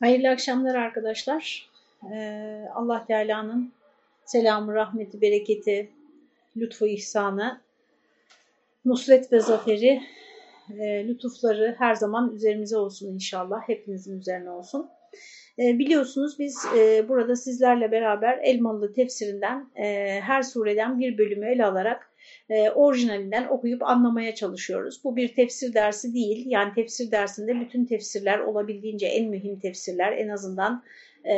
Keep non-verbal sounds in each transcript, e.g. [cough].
Hayırlı akşamlar arkadaşlar. Ee, Allah Teala'nın selamı, rahmeti, bereketi, lütfu, ihsanı, nusret ve zaferi, e, lütufları her zaman üzerimize olsun inşallah. Hepinizin üzerine olsun. E, biliyorsunuz biz e, burada sizlerle beraber Elmalı tefsirinden e, her sureden bir bölümü ele alarak e, orijinalinden okuyup anlamaya çalışıyoruz. Bu bir tefsir dersi değil. Yani tefsir dersinde bütün tefsirler olabildiğince en mühim tefsirler en azından e,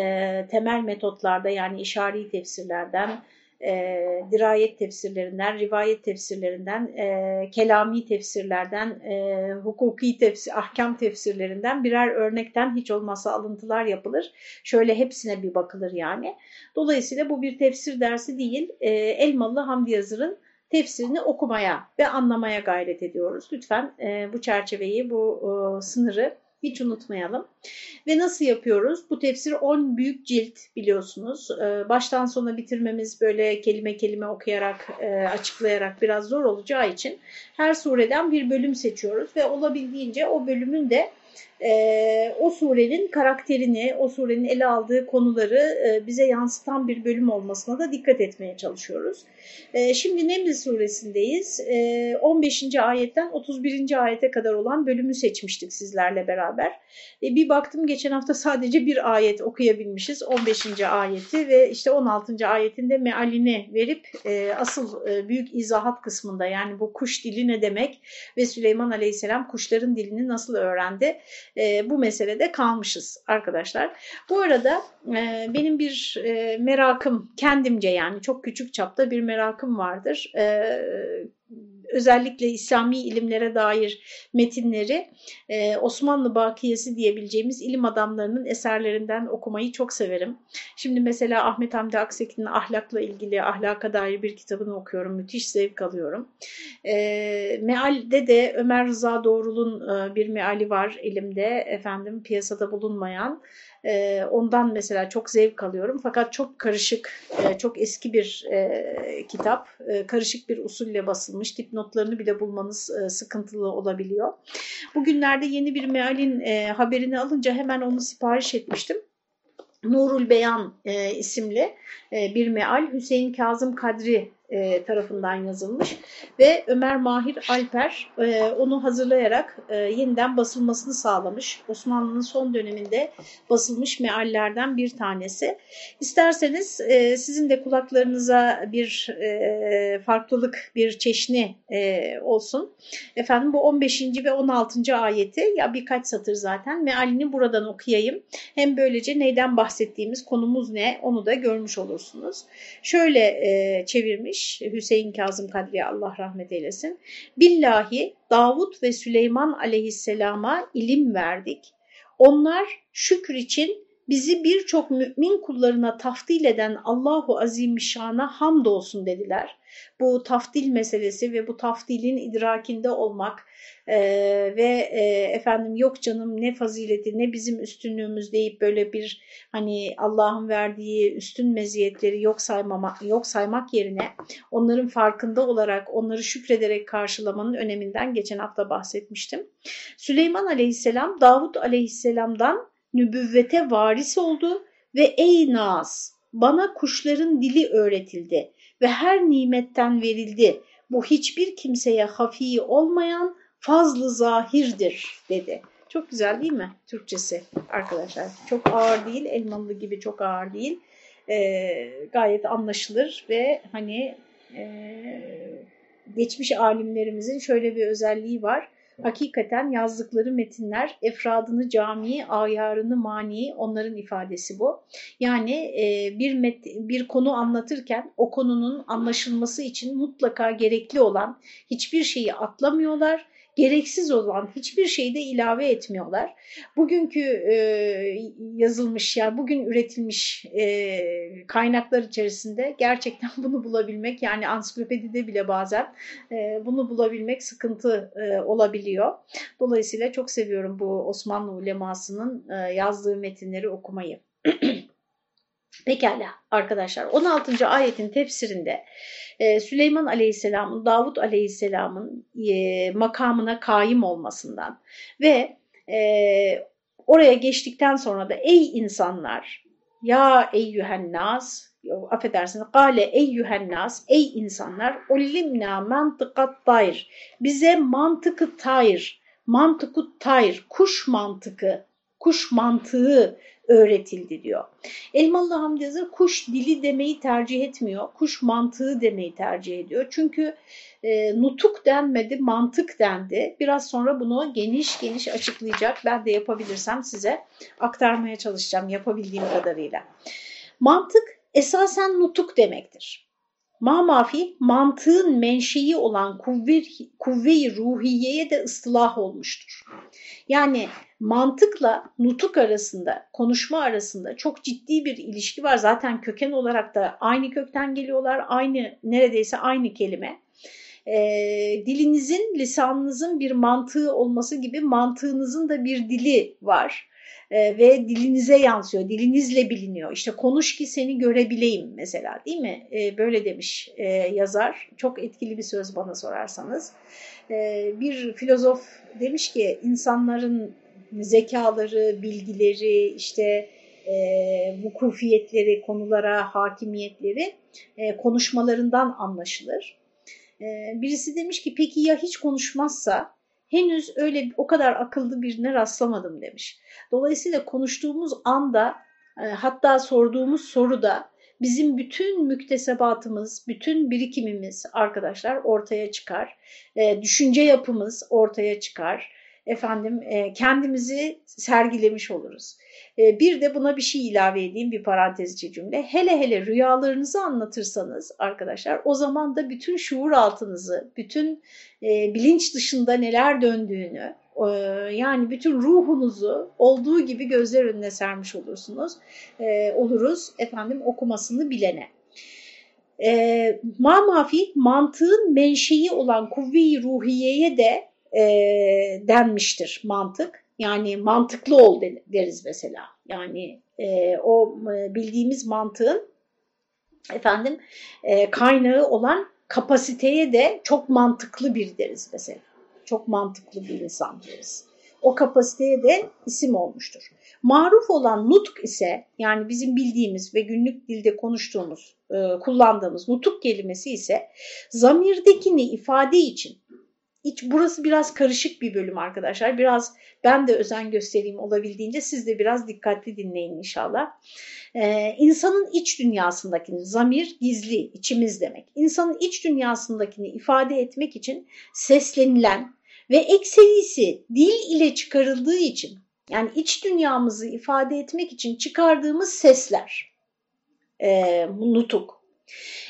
temel metotlarda yani işari tefsirlerden, e, dirayet tefsirlerinden, rivayet tefsirlerinden, e, kelami tefsirlerden, e, hukuki tefsir, ahkam tefsirlerinden birer örnekten hiç olmazsa alıntılar yapılır. Şöyle hepsine bir bakılır yani. Dolayısıyla bu bir tefsir dersi değil. E, Elmalı Hamdi Yazır'ın tefsirini okumaya ve anlamaya gayret ediyoruz. Lütfen e, bu çerçeveyi, bu e, sınırı hiç unutmayalım. Ve nasıl yapıyoruz? Bu tefsir 10 büyük cilt biliyorsunuz. E, baştan sona bitirmemiz böyle kelime kelime okuyarak, e, açıklayarak biraz zor olacağı için her sureden bir bölüm seçiyoruz ve olabildiğince o bölümün de e, o surenin karakterini, o surenin ele aldığı konuları bize yansıtan bir bölüm olmasına da dikkat etmeye çalışıyoruz. E, şimdi Neml suresindeyiz. E, 15. ayetten 31. ayete kadar olan bölümü seçmiştik sizlerle beraber. E, bir baktım geçen hafta sadece bir ayet okuyabilmişiz. 15. ayeti ve işte 16. ayetinde mealini verip e, asıl e, büyük izahat kısmında yani bu kuş dili ne demek ve Süleyman Aleyhisselam kuşların dilini nasıl öğrendi e, bu meselede kalmışız arkadaşlar. Bu arada benim bir merakım kendimce yani çok küçük çapta bir merakım vardır. E, özellikle İslami ilimlere dair metinleri e, Osmanlı Bakiyesi diyebileceğimiz ilim adamlarının eserlerinden okumayı çok severim. Şimdi mesela Ahmet Hamdi Akseki'nin ahlakla ilgili ahlaka dair bir kitabını okuyorum. Müthiş zevk alıyorum. E, mealde de Ömer Rıza Doğrul'un e, bir meali var elimde efendim piyasada bulunmayan. E, ondan mesela çok zevk alıyorum. Fakat çok karışık, e, çok eski bir e, kitap. E, karışık bir usulle basılmış. Dipnotlarını bile bulmanız sıkıntılı olabiliyor. Bugünlerde yeni bir mealin haberini alınca hemen onu sipariş etmiştim. Nurul Beyan e, isimli e, bir meal Hüseyin Kazım Kadri e, tarafından yazılmış ve Ömer Mahir Alper e, onu hazırlayarak e, yeniden basılmasını sağlamış. Osmanlı'nın son döneminde basılmış meallerden bir tanesi. İsterseniz e, sizin de kulaklarınıza bir e, farklılık, bir çeşni e, olsun. Efendim bu 15. ve 16. ayeti ya birkaç satır zaten mealini buradan okuyayım. Hem böylece neyden bahsettiğimiz konumuz ne onu da görmüş olursunuz. Şöyle e, çevirmiş demiş Hüseyin Kazım Kadriye Allah rahmet eylesin. Billahi Davut ve Süleyman aleyhisselama ilim verdik. Onlar şükür için bizi birçok mümin kullarına taftil eden Allahu Azimüşşan'a hamdolsun dediler. Bu taftil meselesi ve bu taftilin idrakinde olmak e, ve e, efendim yok canım ne fazileti ne bizim üstünlüğümüz deyip böyle bir hani Allah'ın verdiği üstün meziyetleri yok saymamak yok saymak yerine onların farkında olarak onları şükrederek karşılamanın öneminden geçen hafta bahsetmiştim. Süleyman Aleyhisselam Davut Aleyhisselam'dan nübüvvete varis oldu ve ey Naz bana kuşların dili öğretildi ve her nimetten verildi. Bu hiçbir kimseye hafi olmayan fazlı zahirdir dedi. Çok güzel değil mi Türkçesi arkadaşlar? Çok ağır değil, elmalı gibi çok ağır değil. Ee, gayet anlaşılır ve hani e, geçmiş alimlerimizin şöyle bir özelliği var Hakikaten yazdıkları metinler efradını cami, ayarını mani onların ifadesi bu. Yani e, bir, met, bir konu anlatırken o konunun anlaşılması için mutlaka gerekli olan hiçbir şeyi atlamıyorlar gereksiz olan hiçbir şeyi de ilave etmiyorlar. Bugünkü e, yazılmış yani bugün üretilmiş e, kaynaklar içerisinde gerçekten [laughs] bunu bulabilmek yani ansiklopedide bile bazen e, bunu bulabilmek sıkıntı e, olabiliyor. Dolayısıyla çok seviyorum bu Osmanlı ulemasının e, yazdığı metinleri okumayı. Pekala arkadaşlar 16. ayetin tefsirinde e, Süleyman Aleyhisselam'ın Davut Aleyhisselam'ın e, makamına kaim olmasından ve e, oraya geçtikten sonra da ey insanlar ya eyyühen nas affedersiniz gale eyyühen nas ey insanlar ulimna mantıkat tayr bize mantıkı tayr mantıkı tayr kuş mantıkı kuş mantığı öğretildi diyor. Elmalı Hamdi Yazır kuş dili demeyi tercih etmiyor. Kuş mantığı demeyi tercih ediyor. Çünkü e, nutuk denmedi, mantık dendi. Biraz sonra bunu geniş geniş açıklayacak. Ben de yapabilirsem size aktarmaya çalışacağım yapabildiğim kadarıyla. Mantık esasen nutuk demektir. Ma mafi mantığın menşei olan kuvve, kuvve-i ruhiyeye de ıslah olmuştur. Yani mantıkla nutuk arasında, konuşma arasında çok ciddi bir ilişki var. Zaten köken olarak da aynı kökten geliyorlar, aynı neredeyse aynı kelime. Ee, dilinizin, lisanınızın bir mantığı olması gibi mantığınızın da bir dili var e, ve dilinize yansıyor, dilinizle biliniyor. İşte konuş ki seni görebileyim mesela değil mi? E, böyle demiş e, yazar. Çok etkili bir söz bana sorarsanız. E, bir filozof demiş ki insanların zekaları, bilgileri, işte e, vukufiyetleri, konulara hakimiyetleri e, konuşmalarından anlaşılır. E, birisi demiş ki peki ya hiç konuşmazsa henüz öyle o kadar akıllı birine rastlamadım demiş. Dolayısıyla konuştuğumuz anda e, hatta sorduğumuz soruda bizim bütün müktesebatımız, bütün birikimimiz arkadaşlar ortaya çıkar. E, düşünce yapımız ortaya çıkar. Efendim e, kendimizi sergilemiş oluruz. E, bir de buna bir şey ilave edeyim bir parantezci cümle. Hele hele rüyalarınızı anlatırsanız arkadaşlar o zaman da bütün şuur altınızı, bütün e, bilinç dışında neler döndüğünü, yani bütün ruhunuzu olduğu gibi gözler önüne sermiş olursunuz, oluruz efendim okumasını bilene. E, ma mafi mantığın menşei olan kuvve-i ruhiyeye de e, denmiştir mantık. Yani mantıklı ol deriz mesela. Yani e, o e, bildiğimiz mantığın efendim e, kaynağı olan kapasiteye de çok mantıklı bir deriz mesela. Çok mantıklı bir insan deriz. O kapasiteye de isim olmuştur. Maruf olan nutk ise yani bizim bildiğimiz ve günlük dilde konuştuğumuz, e, kullandığımız nutuk kelimesi ise zamirdekini ifade için İç, burası biraz karışık bir bölüm arkadaşlar. Biraz ben de özen göstereyim olabildiğince siz de biraz dikkatli dinleyin inşallah. Ee, insanın iç dünyasındakini, zamir gizli, içimiz demek. İnsanın iç dünyasındakini ifade etmek için seslenilen ve ekserisi dil ile çıkarıldığı için yani iç dünyamızı ifade etmek için çıkardığımız sesler, e, nutuk.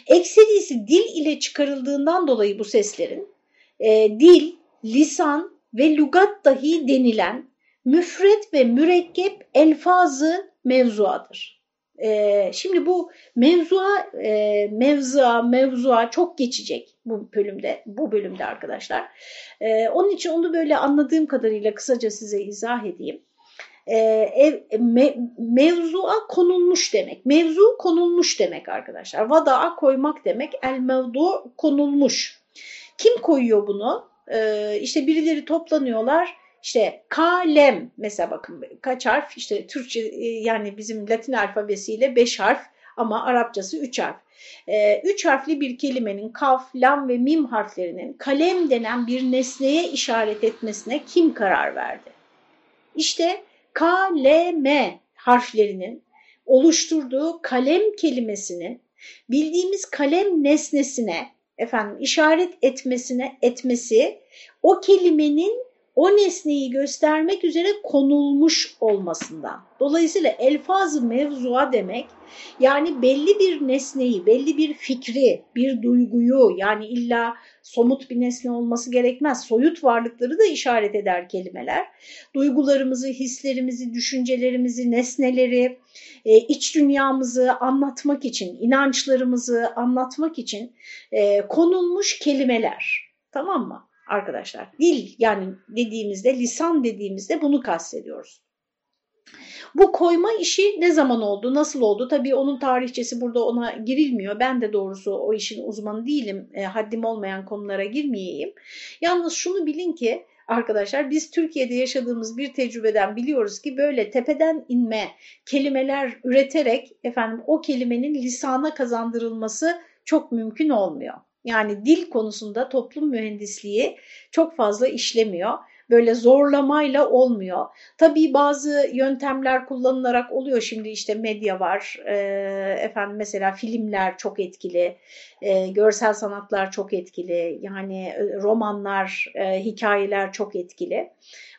Ekserisi dil ile çıkarıldığından dolayı bu seslerin e, dil, lisan ve lugat dahi denilen müfret ve mürekkep elfazı mevzuadır. E, şimdi bu mevzua, e, mevzua, mevzua çok geçecek bu bölümde, bu bölümde arkadaşlar. E, onun için onu böyle anladığım kadarıyla kısaca size izah edeyim. E, me, mevzua konulmuş demek. Mevzu konulmuş demek arkadaşlar. Vada'a koymak demek. El mevdu konulmuş. Kim koyuyor bunu? Ee, işte birileri toplanıyorlar. İşte kalem mesela bakın kaç harf işte Türkçe e, yani bizim Latin alfabesiyle beş harf ama Arapçası üç harf. Ee, üç harfli bir kelimenin kaf, lam ve mim harflerinin kalem denen bir nesneye işaret etmesine kim karar verdi? İşte kaleme harflerinin oluşturduğu kalem kelimesinin bildiğimiz kalem nesnesine efendim işaret etmesine etmesi o kelimenin o nesneyi göstermek üzere konulmuş olmasından. Dolayısıyla elfaz-ı mevzua demek yani belli bir nesneyi, belli bir fikri, bir duyguyu yani illa somut bir nesne olması gerekmez. Soyut varlıkları da işaret eder kelimeler. Duygularımızı, hislerimizi, düşüncelerimizi, nesneleri, e, iç dünyamızı anlatmak için, inançlarımızı anlatmak için e, konulmuş kelimeler. Tamam mı? arkadaşlar. Dil yani dediğimizde, lisan dediğimizde bunu kastediyoruz. Bu koyma işi ne zaman oldu, nasıl oldu? Tabii onun tarihçesi burada ona girilmiyor. Ben de doğrusu o işin uzmanı değilim. E, haddim olmayan konulara girmeyeyim. Yalnız şunu bilin ki arkadaşlar biz Türkiye'de yaşadığımız bir tecrübeden biliyoruz ki böyle tepeden inme kelimeler üreterek efendim o kelimenin lisana kazandırılması çok mümkün olmuyor. Yani dil konusunda toplum mühendisliği çok fazla işlemiyor böyle zorlamayla olmuyor. Tabii bazı yöntemler kullanılarak oluyor şimdi işte medya var, e, efendim mesela filmler çok etkili, e, görsel sanatlar çok etkili, yani e, romanlar, e, hikayeler çok etkili,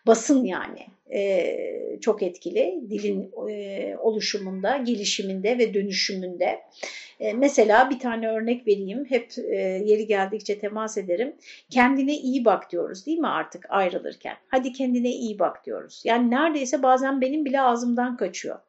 basın yani e, çok etkili dilin e, oluşumunda, gelişiminde ve dönüşümünde. E, mesela bir tane örnek vereyim, hep e, yeri geldikçe temas ederim. Kendine iyi bak diyoruz değil mi artık ayrılırken? Hadi kendine iyi bak diyoruz. Yani neredeyse bazen benim bile ağzımdan kaçıyor.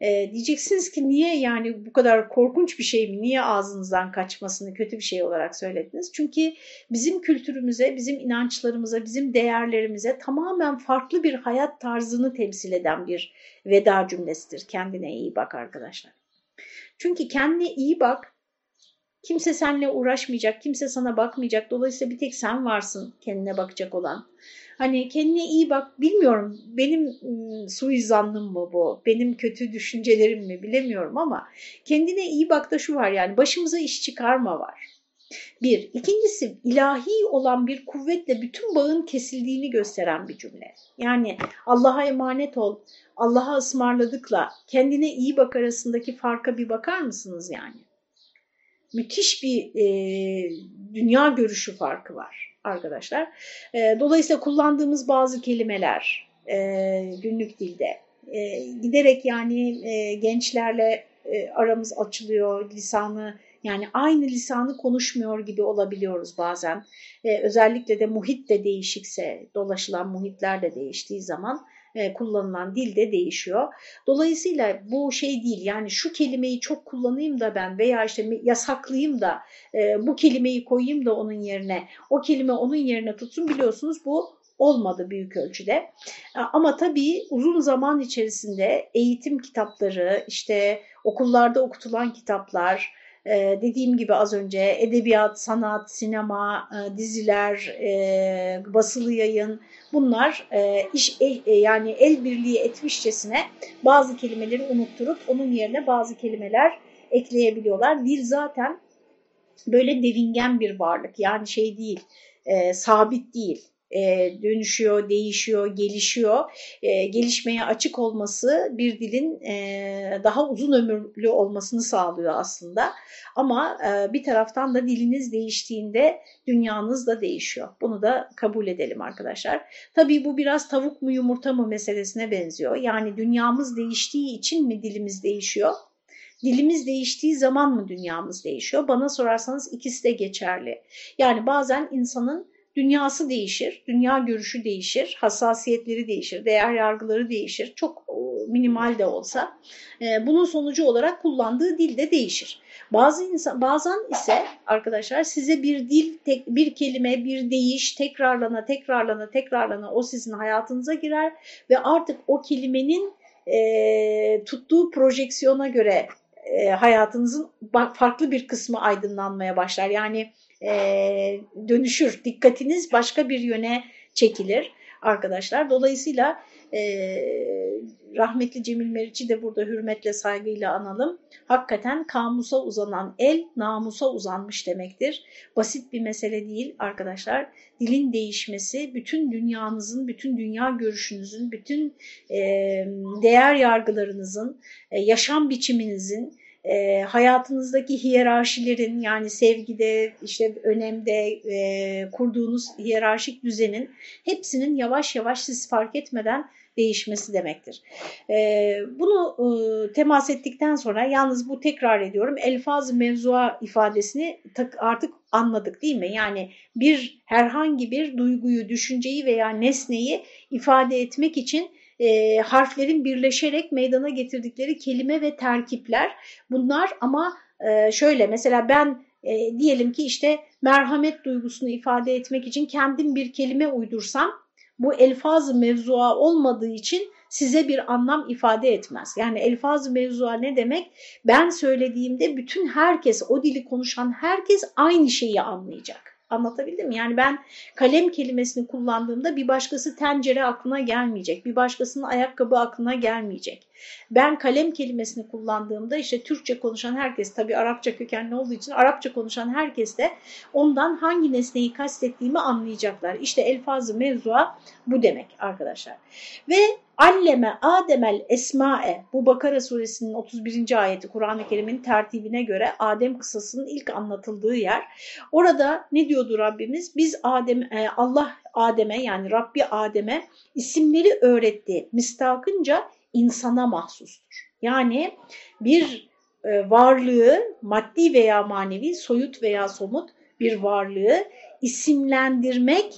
E, diyeceksiniz ki niye yani bu kadar korkunç bir şey mi? Niye ağzınızdan kaçmasını kötü bir şey olarak söylediniz? Çünkü bizim kültürümüze, bizim inançlarımıza, bizim değerlerimize tamamen farklı bir hayat tarzını temsil eden bir veda cümlesidir. Kendine iyi bak arkadaşlar. Çünkü kendine iyi bak. Kimse seninle uğraşmayacak, kimse sana bakmayacak. Dolayısıyla bir tek sen varsın kendine bakacak olan. Hani kendine iyi bak bilmiyorum benim ıı, suizanlım mı bu, benim kötü düşüncelerim mi bilemiyorum ama kendine iyi bak da şu var yani başımıza iş çıkarma var. Bir. İkincisi ilahi olan bir kuvvetle bütün bağın kesildiğini gösteren bir cümle. Yani Allah'a emanet ol, Allah'a ısmarladıkla kendine iyi bak arasındaki farka bir bakar mısınız yani? Müthiş bir e, dünya görüşü farkı var arkadaşlar. E, dolayısıyla kullandığımız bazı kelimeler e, günlük dilde e, giderek yani e, gençlerle e, aramız açılıyor, lisanı yani aynı lisanı konuşmuyor gibi olabiliyoruz bazen. Ee, özellikle de muhit de değişikse, dolaşılan muhitler de değiştiği zaman e, kullanılan dil de değişiyor. Dolayısıyla bu şey değil yani şu kelimeyi çok kullanayım da ben veya işte yasaklayayım da e, bu kelimeyi koyayım da onun yerine o kelime onun yerine tutsun biliyorsunuz bu olmadı büyük ölçüde. Ama tabii uzun zaman içerisinde eğitim kitapları, işte okullarda okutulan kitaplar, ee, dediğim gibi az önce edebiyat, sanat, sinema, e, diziler, e, basılı yayın bunlar e, iş yani el birliği etmişçesine bazı kelimeleri unutturup onun yerine bazı kelimeler ekleyebiliyorlar. Dil zaten böyle devingen bir varlık yani şey değil, sabit değil e, dönüşüyor, değişiyor, gelişiyor. E, gelişmeye açık olması bir dilin e, daha uzun ömürlü olmasını sağlıyor aslında. Ama e, bir taraftan da diliniz değiştiğinde dünyanız da değişiyor. Bunu da kabul edelim arkadaşlar. Tabii bu biraz tavuk mu yumurta mı meselesine benziyor. Yani dünyamız değiştiği için mi dilimiz değişiyor? Dilimiz değiştiği zaman mı dünyamız değişiyor? Bana sorarsanız ikisi de geçerli. Yani bazen insanın dünyası değişir, dünya görüşü değişir, hassasiyetleri değişir, değer yargıları değişir. Çok minimal de olsa. E, bunun sonucu olarak kullandığı dil de değişir. Bazı insan, bazen ise arkadaşlar size bir dil, tek, bir kelime, bir deyiş tekrarlana, tekrarlana, tekrarlana o sizin hayatınıza girer ve artık o kelimenin e, tuttuğu projeksiyona göre e, hayatınızın farklı bir kısmı aydınlanmaya başlar. Yani e, dönüşür, dikkatiniz başka bir yöne çekilir arkadaşlar. Dolayısıyla e, rahmetli Cemil Meriç'i de burada hürmetle saygıyla analım. Hakikaten kamusa uzanan el namusa uzanmış demektir. Basit bir mesele değil arkadaşlar. Dilin değişmesi bütün dünyanızın, bütün dünya görüşünüzün, bütün e, değer yargılarınızın, e, yaşam biçiminizin, e, hayatınızdaki hiyerarşilerin yani sevgide, işte önemde e, kurduğunuz hiyerarşik düzenin hepsinin yavaş yavaş siz fark etmeden değişmesi demektir. E, bunu e, temas ettikten sonra yalnız bu tekrar ediyorum elfaz mevzua ifadesini artık anladık değil mi? Yani bir herhangi bir duyguyu, düşünceyi veya nesneyi ifade etmek için e, harflerin birleşerek meydana getirdikleri kelime ve terkipler bunlar ama e, şöyle mesela ben e, diyelim ki işte merhamet duygusunu ifade etmek için kendim bir kelime uydursam bu elfaz mevzua olmadığı için size bir anlam ifade etmez. Yani elfaz mevzua ne demek? Ben söylediğimde bütün herkes, o dili konuşan herkes aynı şeyi anlayacak. Anlatabildim mi? Yani ben kalem kelimesini kullandığımda bir başkası tencere aklına gelmeyecek. Bir başkasının ayakkabı aklına gelmeyecek. Ben kalem kelimesini kullandığımda işte Türkçe konuşan herkes tabii Arapça kökenli olduğu için Arapça konuşan herkes de ondan hangi nesneyi kastettiğimi anlayacaklar. İşte elfazı mevzua bu demek arkadaşlar. Ve alleme ademel esma'e bu Bakara suresinin 31. ayeti Kur'an-ı Kerim'in tertibine göre Adem kısasının ilk anlatıldığı yer. Orada ne diyordu Rabbimiz? Biz Adem e, Allah Adem'e yani Rabbi Adem'e isimleri öğretti. Mistakınca insana mahsustur. Yani bir e, varlığı maddi veya manevi, soyut veya somut bir varlığı isimlendirmek,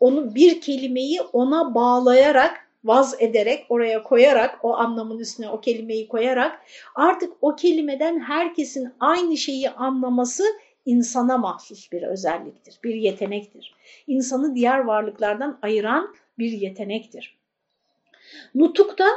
onu bir kelimeyi ona bağlayarak vaz ederek, oraya koyarak, o anlamın üstüne o kelimeyi koyarak artık o kelimeden herkesin aynı şeyi anlaması insana mahsus bir özelliktir, bir yetenektir. İnsanı diğer varlıklardan ayıran bir yetenektir. Nutukta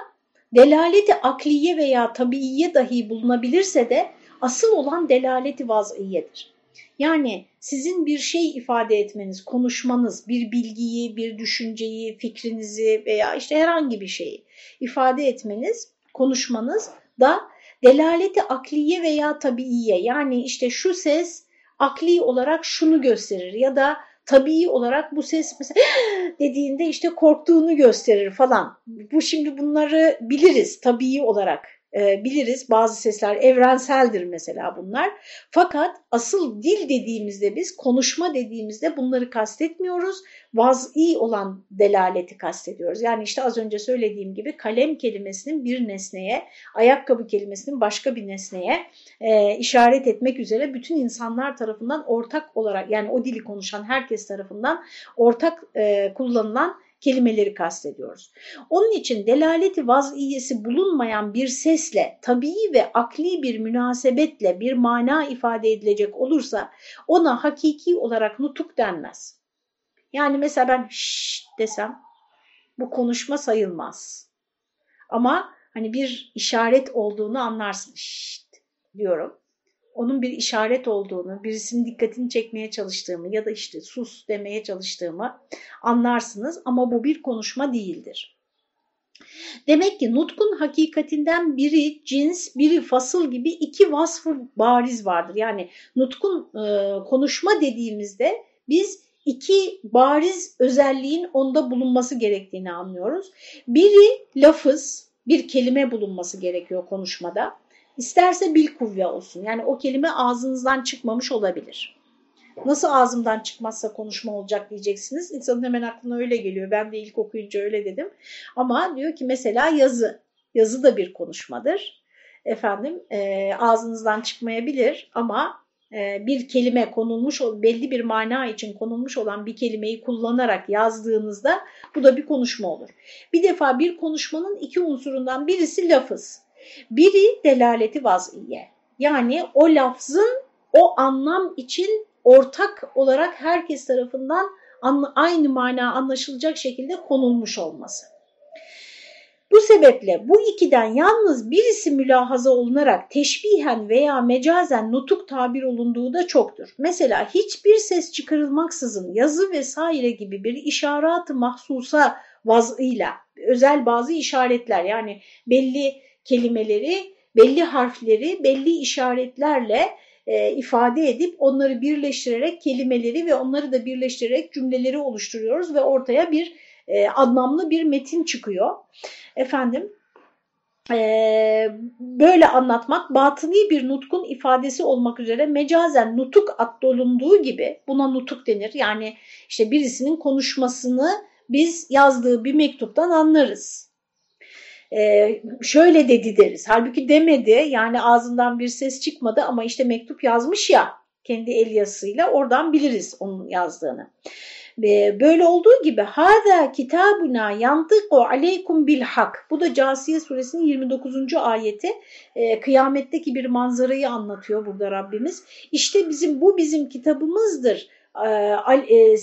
delaleti akliye veya tabiiye dahi bulunabilirse de asıl olan delaleti vaz'iyedir. Yani sizin bir şey ifade etmeniz, konuşmanız, bir bilgiyi, bir düşünceyi, fikrinizi veya işte herhangi bir şeyi ifade etmeniz, konuşmanız da delaleti akliye veya tabiiye yani işte şu ses akli olarak şunu gösterir ya da tabii olarak bu ses mesela dediğinde işte korktuğunu gösterir falan. Bu şimdi bunları biliriz tabii olarak e, biliriz. Bazı sesler evrenseldir mesela bunlar. Fakat asıl dil dediğimizde biz konuşma dediğimizde bunları kastetmiyoruz. Vaz'i olan delaleti kastediyoruz. Yani işte az önce söylediğim gibi kalem kelimesinin bir nesneye, ayakkabı kelimesinin başka bir nesneye e, işaret etmek üzere bütün insanlar tarafından ortak olarak yani o dili konuşan herkes tarafından ortak e, kullanılan kelimeleri kastediyoruz. Onun için delaleti vaziyesi bulunmayan bir sesle tabii ve akli bir münasebetle bir mana ifade edilecek olursa ona hakiki olarak nutuk denmez. Yani mesela ben şşş desem bu konuşma sayılmaz. Ama hani bir işaret olduğunu anlarsın. Şşt diyorum onun bir işaret olduğunu, birisinin dikkatini çekmeye çalıştığımı ya da işte sus demeye çalıştığımı anlarsınız ama bu bir konuşma değildir. Demek ki nutkun hakikatinden biri cins, biri fasıl gibi iki vasfı bariz vardır. Yani nutkun e, konuşma dediğimizde biz iki bariz özelliğin onda bulunması gerektiğini anlıyoruz. Biri lafız, bir kelime bulunması gerekiyor konuşmada. İsterse bil kuvve olsun. Yani o kelime ağzınızdan çıkmamış olabilir. Nasıl ağzımdan çıkmazsa konuşma olacak diyeceksiniz. İnsanın hemen aklına öyle geliyor. Ben de ilk okuyunca öyle dedim. Ama diyor ki mesela yazı. Yazı da bir konuşmadır. Efendim e, ağzınızdan çıkmayabilir ama bir kelime konulmuş, belli bir mana için konulmuş olan bir kelimeyi kullanarak yazdığınızda bu da bir konuşma olur. Bir defa bir konuşmanın iki unsurundan birisi lafız. Biri delaleti vaz'iye. Yani o lafzın o anlam için ortak olarak herkes tarafından aynı mana anlaşılacak şekilde konulmuş olması. Bu sebeple bu ikiden yalnız birisi mülahaza olunarak teşbihen veya mecazen nutuk tabir olunduğu da çoktur. Mesela hiçbir ses çıkarılmaksızın yazı vesaire gibi bir işaret-ı mahsusa vazıyla özel bazı işaretler yani belli kelimeleri, belli harfleri, belli işaretlerle e, ifade edip onları birleştirerek kelimeleri ve onları da birleştirerek cümleleri oluşturuyoruz ve ortaya bir e, anlamlı bir metin çıkıyor. Efendim e, böyle anlatmak batıni bir nutkun ifadesi olmak üzere mecazen nutuk addolunduğu gibi buna nutuk denir. Yani işte birisinin konuşmasını biz yazdığı bir mektuptan anlarız e, şöyle dedi deriz. Halbuki demedi yani ağzından bir ses çıkmadı ama işte mektup yazmış ya kendi el yazısıyla oradan biliriz onun yazdığını. Böyle olduğu gibi hâzâ kitabuna yantıku aleykum bil hak. Bu da Casiye suresinin 29. ayeti. E, kıyametteki bir manzarayı anlatıyor burada Rabbimiz. İşte bizim bu bizim kitabımızdır e,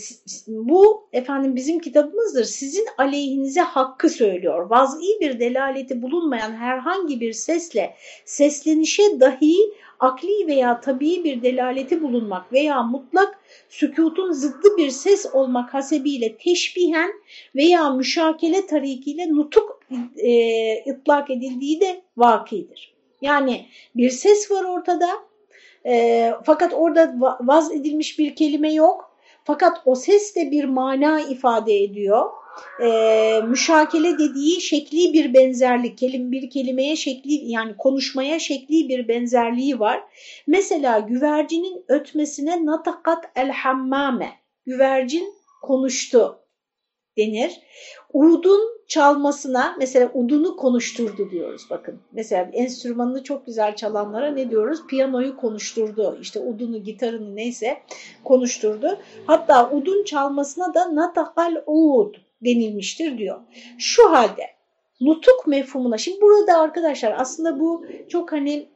bu efendim bizim kitabımızdır. Sizin aleyhinize hakkı söylüyor. Vaz'i bir delaleti bulunmayan herhangi bir sesle seslenişe dahi akli veya tabii bir delaleti bulunmak veya mutlak sükutun zıddı bir ses olmak hasebiyle teşbihen veya müşakele tarikiyle nutuk e, ıtlak edildiği de vakidir. Yani bir ses var ortada e, fakat orada vaz edilmiş bir kelime yok. Fakat o ses de bir mana ifade ediyor. E, müşakele dediği şekli bir benzerlik, kelim bir kelimeye şekli yani konuşmaya şekli bir benzerliği var. Mesela güvercinin ötmesine natakat el güvercin konuştu denir. Udun çalmasına mesela udunu konuşturdu diyoruz bakın. Mesela enstrümanını çok güzel çalanlara ne diyoruz? Piyanoyu konuşturdu. İşte udunu, gitarını neyse konuşturdu. Hatta udun çalmasına da natakal ud denilmiştir diyor. Şu halde nutuk mefhumuna şimdi burada arkadaşlar aslında bu çok hani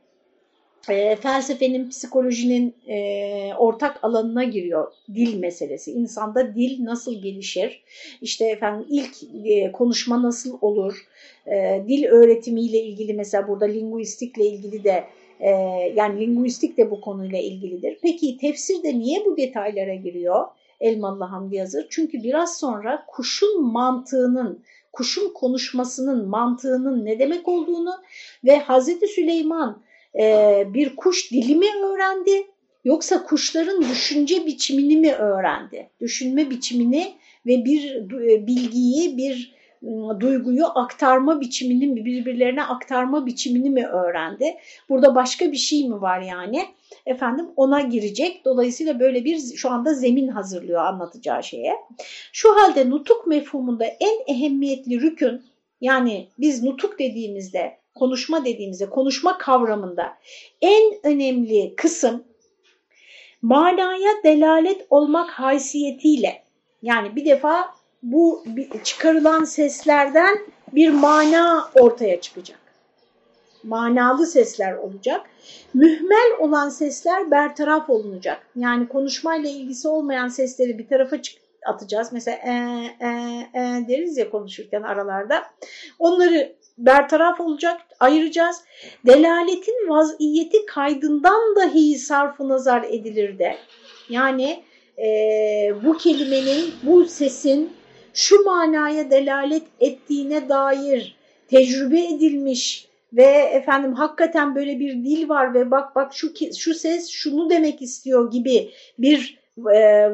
e, felsefenin, psikolojinin e, ortak alanına giriyor dil meselesi. İnsanda dil nasıl gelişir? İşte efendim ilk e, konuşma nasıl olur? E, dil öğretimiyle ilgili mesela burada linguistikle ilgili de e, yani linguistik de bu konuyla ilgilidir. Peki tefsirde niye bu detaylara giriyor? Elmalı Hamdi Yazır. Çünkü biraz sonra kuşun mantığının, kuşun konuşmasının mantığının ne demek olduğunu ve Hazreti Süleyman e, bir kuş dili mi öğrendi yoksa kuşların düşünce biçimini mi öğrendi? Düşünme biçimini ve bir e, bilgiyi, bir ıı, duyguyu aktarma biçimini mi, birbirlerine aktarma biçimini mi öğrendi? Burada başka bir şey mi var yani? Efendim ona girecek. Dolayısıyla böyle bir şu anda zemin hazırlıyor anlatacağı şeye. Şu halde nutuk mefhumunda en ehemmiyetli rükün yani biz nutuk dediğimizde konuşma dediğimizde, konuşma kavramında en önemli kısım manaya delalet olmak haysiyetiyle yani bir defa bu çıkarılan seslerden bir mana ortaya çıkacak. Manalı sesler olacak. Mühmel olan sesler bertaraf olunacak. Yani konuşmayla ilgisi olmayan sesleri bir tarafa atacağız. Mesela e, e, e deriz ya konuşurken aralarda. Onları bertaraf olacak, ayıracağız. Delaletin vaziyeti kaydından dahi sarfı nazar edilir de. Yani e, bu kelimenin, bu sesin şu manaya delalet ettiğine dair tecrübe edilmiş ve efendim hakikaten böyle bir dil var ve bak bak şu şu ses şunu demek istiyor gibi bir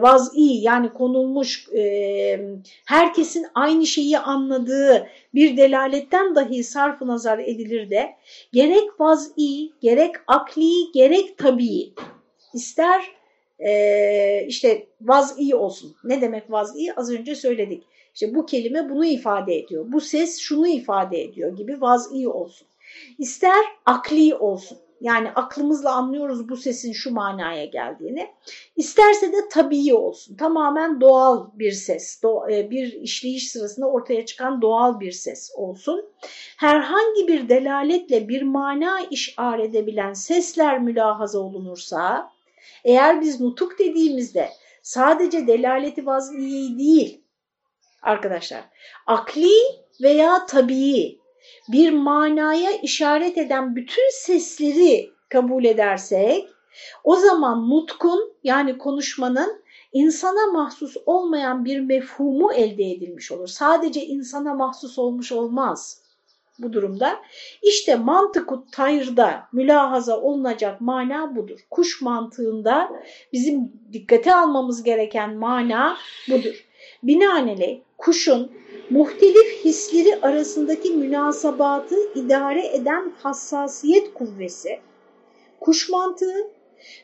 vaz'i yani konulmuş e, herkesin aynı şeyi anladığı bir delaletten dahi sarf nazar edilir de gerek vaz'i, gerek akli, gerek tabii ister e, işte vaz'i olsun. Ne demek vaz'i? Az önce söyledik. İşte bu kelime bunu ifade ediyor. Bu ses şunu ifade ediyor gibi vaz'i olsun. İster akli olsun. Yani aklımızla anlıyoruz bu sesin şu manaya geldiğini. İsterse de tabii olsun. Tamamen doğal bir ses, e, bir işleyiş sırasında ortaya çıkan doğal bir ses olsun. Herhangi bir delaletle bir mana işaret edebilen sesler mülahaza olunursa, eğer biz nutuk dediğimizde sadece delaleti vazniyeyi değil arkadaşlar, akli veya tabii bir manaya işaret eden bütün sesleri kabul edersek o zaman nutkun yani konuşmanın insana mahsus olmayan bir mefhumu elde edilmiş olur. Sadece insana mahsus olmuş olmaz bu durumda. İşte mantıku tayrda mülahaza olunacak mana budur. Kuş mantığında bizim dikkate almamız gereken mana budur. Binaenaleyh kuşun muhtelif hisleri arasındaki münasabatı idare eden hassasiyet kuvvesi, kuş mantığı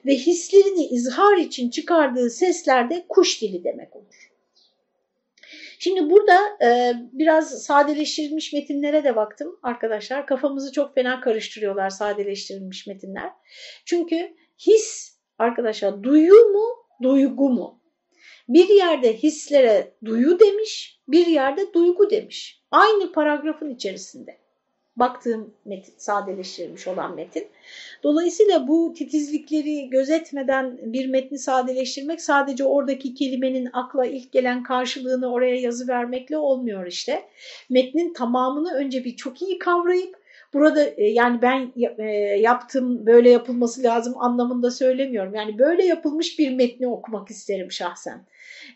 ve hislerini izhar için çıkardığı seslerde kuş dili demek olur. Şimdi burada e, biraz sadeleştirilmiş metinlere de baktım arkadaşlar. Kafamızı çok fena karıştırıyorlar sadeleştirilmiş metinler. Çünkü his arkadaşlar duyu mu, duygu mu? Bir yerde hislere duyu demiş, bir yerde duygu demiş. Aynı paragrafın içerisinde. Baktığım metin, sadeleştirilmiş olan metin. Dolayısıyla bu titizlikleri gözetmeden bir metni sadeleştirmek sadece oradaki kelimenin akla ilk gelen karşılığını oraya yazı vermekle olmuyor işte. Metnin tamamını önce bir çok iyi kavrayıp burada e, yani ben e, yaptım böyle yapılması lazım anlamında söylemiyorum. Yani böyle yapılmış bir metni okumak isterim şahsen.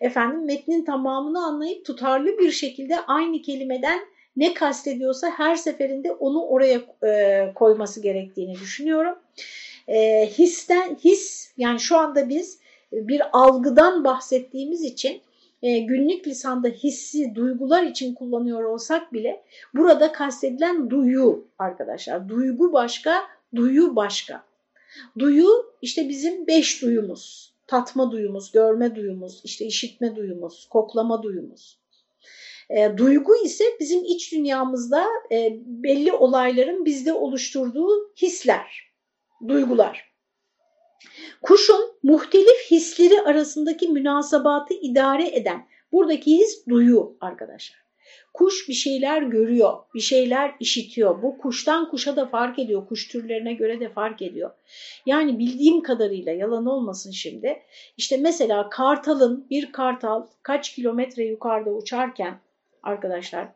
Efendim metnin tamamını anlayıp tutarlı bir şekilde aynı kelimeden ne kastediyorsa her seferinde onu oraya e, koyması gerektiğini düşünüyorum. E, histen, his yani şu anda biz bir algıdan bahsettiğimiz için e, günlük lisanda hissi duygular için kullanıyor olsak bile burada kastedilen duyu arkadaşlar. Duygu başka, duyu başka. Duyu işte bizim beş duyumuz. Tatma duyumuz, görme duyumuz, işte işitme duyumuz, koklama duyumuz. E, duygu ise bizim iç dünyamızda e, belli olayların bizde oluşturduğu hisler, duygular. Kuşun muhtelif hisleri arasındaki münasabatı idare eden buradaki his duyu arkadaşlar. Kuş bir şeyler görüyor, bir şeyler işitiyor. Bu kuştan kuşa da fark ediyor, kuş türlerine göre de fark ediyor. Yani bildiğim kadarıyla yalan olmasın şimdi. İşte mesela kartalın, bir kartal kaç kilometre yukarıda uçarken arkadaşlar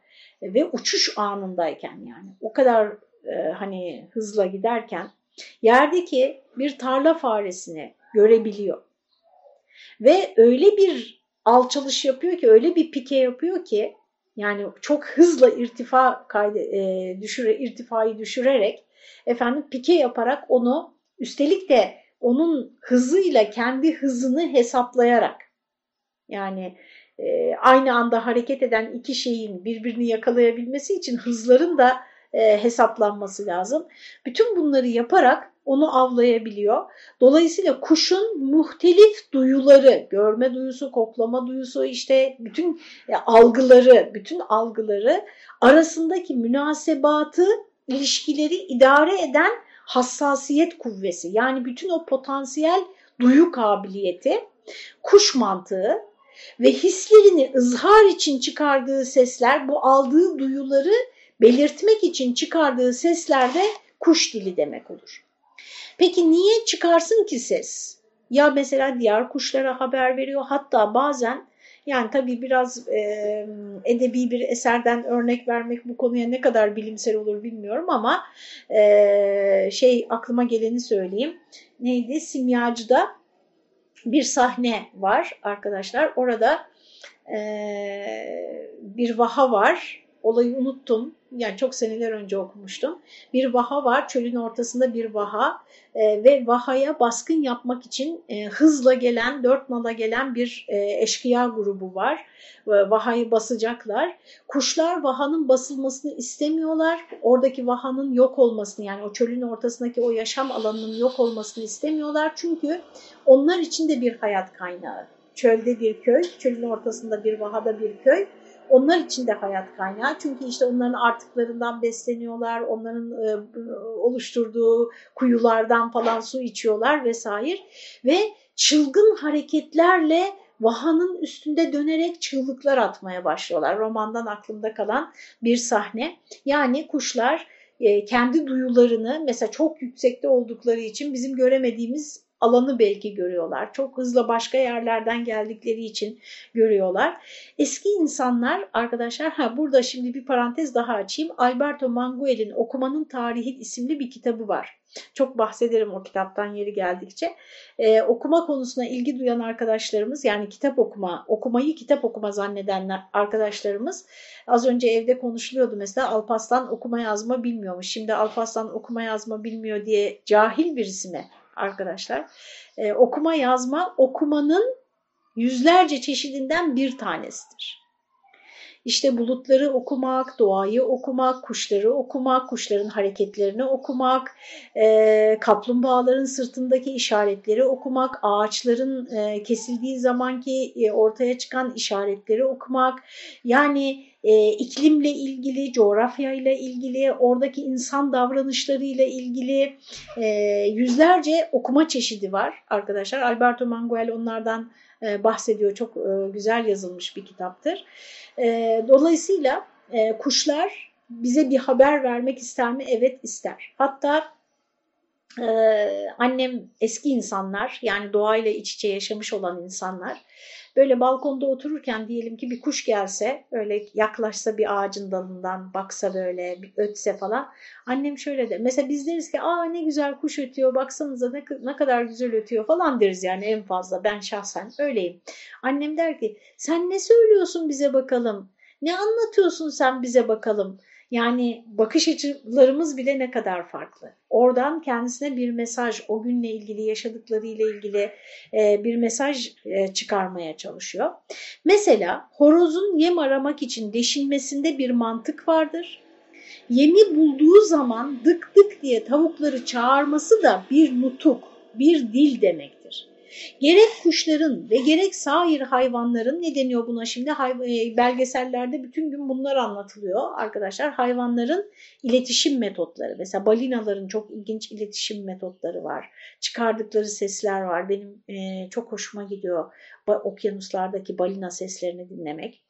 ve uçuş anındayken yani o kadar e, hani hızla giderken yerdeki bir tarla faresini görebiliyor. Ve öyle bir alçalış yapıyor ki öyle bir pike yapıyor ki yani çok hızla irtifa kaydı, e, düşüre, irtifayı düşürerek efendim pike yaparak onu üstelik de onun hızıyla kendi hızını hesaplayarak yani e, aynı anda hareket eden iki şeyin birbirini yakalayabilmesi için hızların da e, hesaplanması lazım. Bütün bunları yaparak onu avlayabiliyor. Dolayısıyla kuşun muhtelif duyuları, görme duyusu, koklama duyusu, işte bütün e, algıları, bütün algıları arasındaki münasebatı, ilişkileri idare eden hassasiyet kuvvesi. Yani bütün o potansiyel duyu kabiliyeti, kuş mantığı ve hislerini ızhar için çıkardığı sesler, bu aldığı duyuları belirtmek için çıkardığı sesler de kuş dili demek olur. Peki niye çıkarsın ki ses? Ya mesela diğer kuşlara haber veriyor hatta bazen yani tabii biraz e, edebi bir eserden örnek vermek bu konuya ne kadar bilimsel olur bilmiyorum ama e, şey aklıma geleni söyleyeyim. Neydi? Simyacı'da bir sahne var arkadaşlar. Orada e, bir vaha var. Olayı unuttum yani çok seneler önce okumuştum. Bir vaha var, çölün ortasında bir vaha e, ve vahaya baskın yapmak için e, hızla gelen, dört nala gelen bir e, eşkıya grubu var. E, vahayı basacaklar. Kuşlar vahanın basılmasını istemiyorlar. Oradaki vahanın yok olmasını yani o çölün ortasındaki o yaşam alanının yok olmasını istemiyorlar. Çünkü onlar için de bir hayat kaynağı. Çölde bir köy, çölün ortasında bir vahada bir köy onlar için de hayat kaynağı. Çünkü işte onların artıklarından besleniyorlar, onların e, oluşturduğu kuyulardan falan su içiyorlar vesaire. Ve çılgın hareketlerle vahanın üstünde dönerek çığlıklar atmaya başlıyorlar. Romandan aklımda kalan bir sahne. Yani kuşlar e, kendi duyularını mesela çok yüksekte oldukları için bizim göremediğimiz alanı belki görüyorlar. Çok hızlı başka yerlerden geldikleri için görüyorlar. Eski insanlar arkadaşlar ha burada şimdi bir parantez daha açayım. Alberto Manguel'in Okumanın Tarihi isimli bir kitabı var. Çok bahsederim o kitaptan yeri geldikçe. Ee, okuma konusuna ilgi duyan arkadaşlarımız yani kitap okuma, okumayı kitap okuma zanneden arkadaşlarımız az önce evde konuşuluyordu mesela Alpaslan okuma yazma bilmiyormuş. Şimdi Alpaslan okuma yazma bilmiyor diye cahil birisi mi arkadaşlar. Ee, okuma yazma okumanın yüzlerce çeşidinden bir tanesidir. İşte bulutları okumak, doğayı okumak, kuşları okumak, kuşların hareketlerini okumak, e, kaplumbağaların sırtındaki işaretleri okumak, ağaçların e, kesildiği zamanki e, ortaya çıkan işaretleri okumak, yani e, iklimle ilgili, coğrafyayla ilgili, oradaki insan davranışlarıyla ilgili e, yüzlerce okuma çeşidi var arkadaşlar. Alberto Manguel onlardan bahsediyor. Çok e, güzel yazılmış bir kitaptır. E, dolayısıyla e, kuşlar bize bir haber vermek ister mi? Evet ister. Hatta ee, annem eski insanlar yani doğayla iç içe yaşamış olan insanlar. Böyle balkonda otururken diyelim ki bir kuş gelse öyle yaklaşsa bir ağacın dalından baksa böyle bir ötse falan. Annem şöyle de mesela biz deriz ki aa ne güzel kuş ötüyor baksanıza ne, ne kadar güzel ötüyor falan deriz yani en fazla. Ben şahsen öyleyim. Annem der ki sen ne söylüyorsun bize bakalım? Ne anlatıyorsun sen bize bakalım yani bakış açılarımız bile ne kadar farklı. Oradan kendisine bir mesaj, o günle ilgili yaşadıklarıyla ilgili e, bir mesaj e, çıkarmaya çalışıyor. Mesela horozun yem aramak için deşinmesinde bir mantık vardır. Yemi bulduğu zaman dık dık diye tavukları çağırması da bir nutuk, bir dil demektir. Gerek kuşların ve gerek sair hayvanların ne deniyor buna şimdi e, belgesellerde bütün gün bunlar anlatılıyor arkadaşlar. Hayvanların iletişim metotları mesela balinaların çok ilginç iletişim metotları var. Çıkardıkları sesler var benim e, çok hoşuma gidiyor okyanuslardaki balina seslerini dinlemek.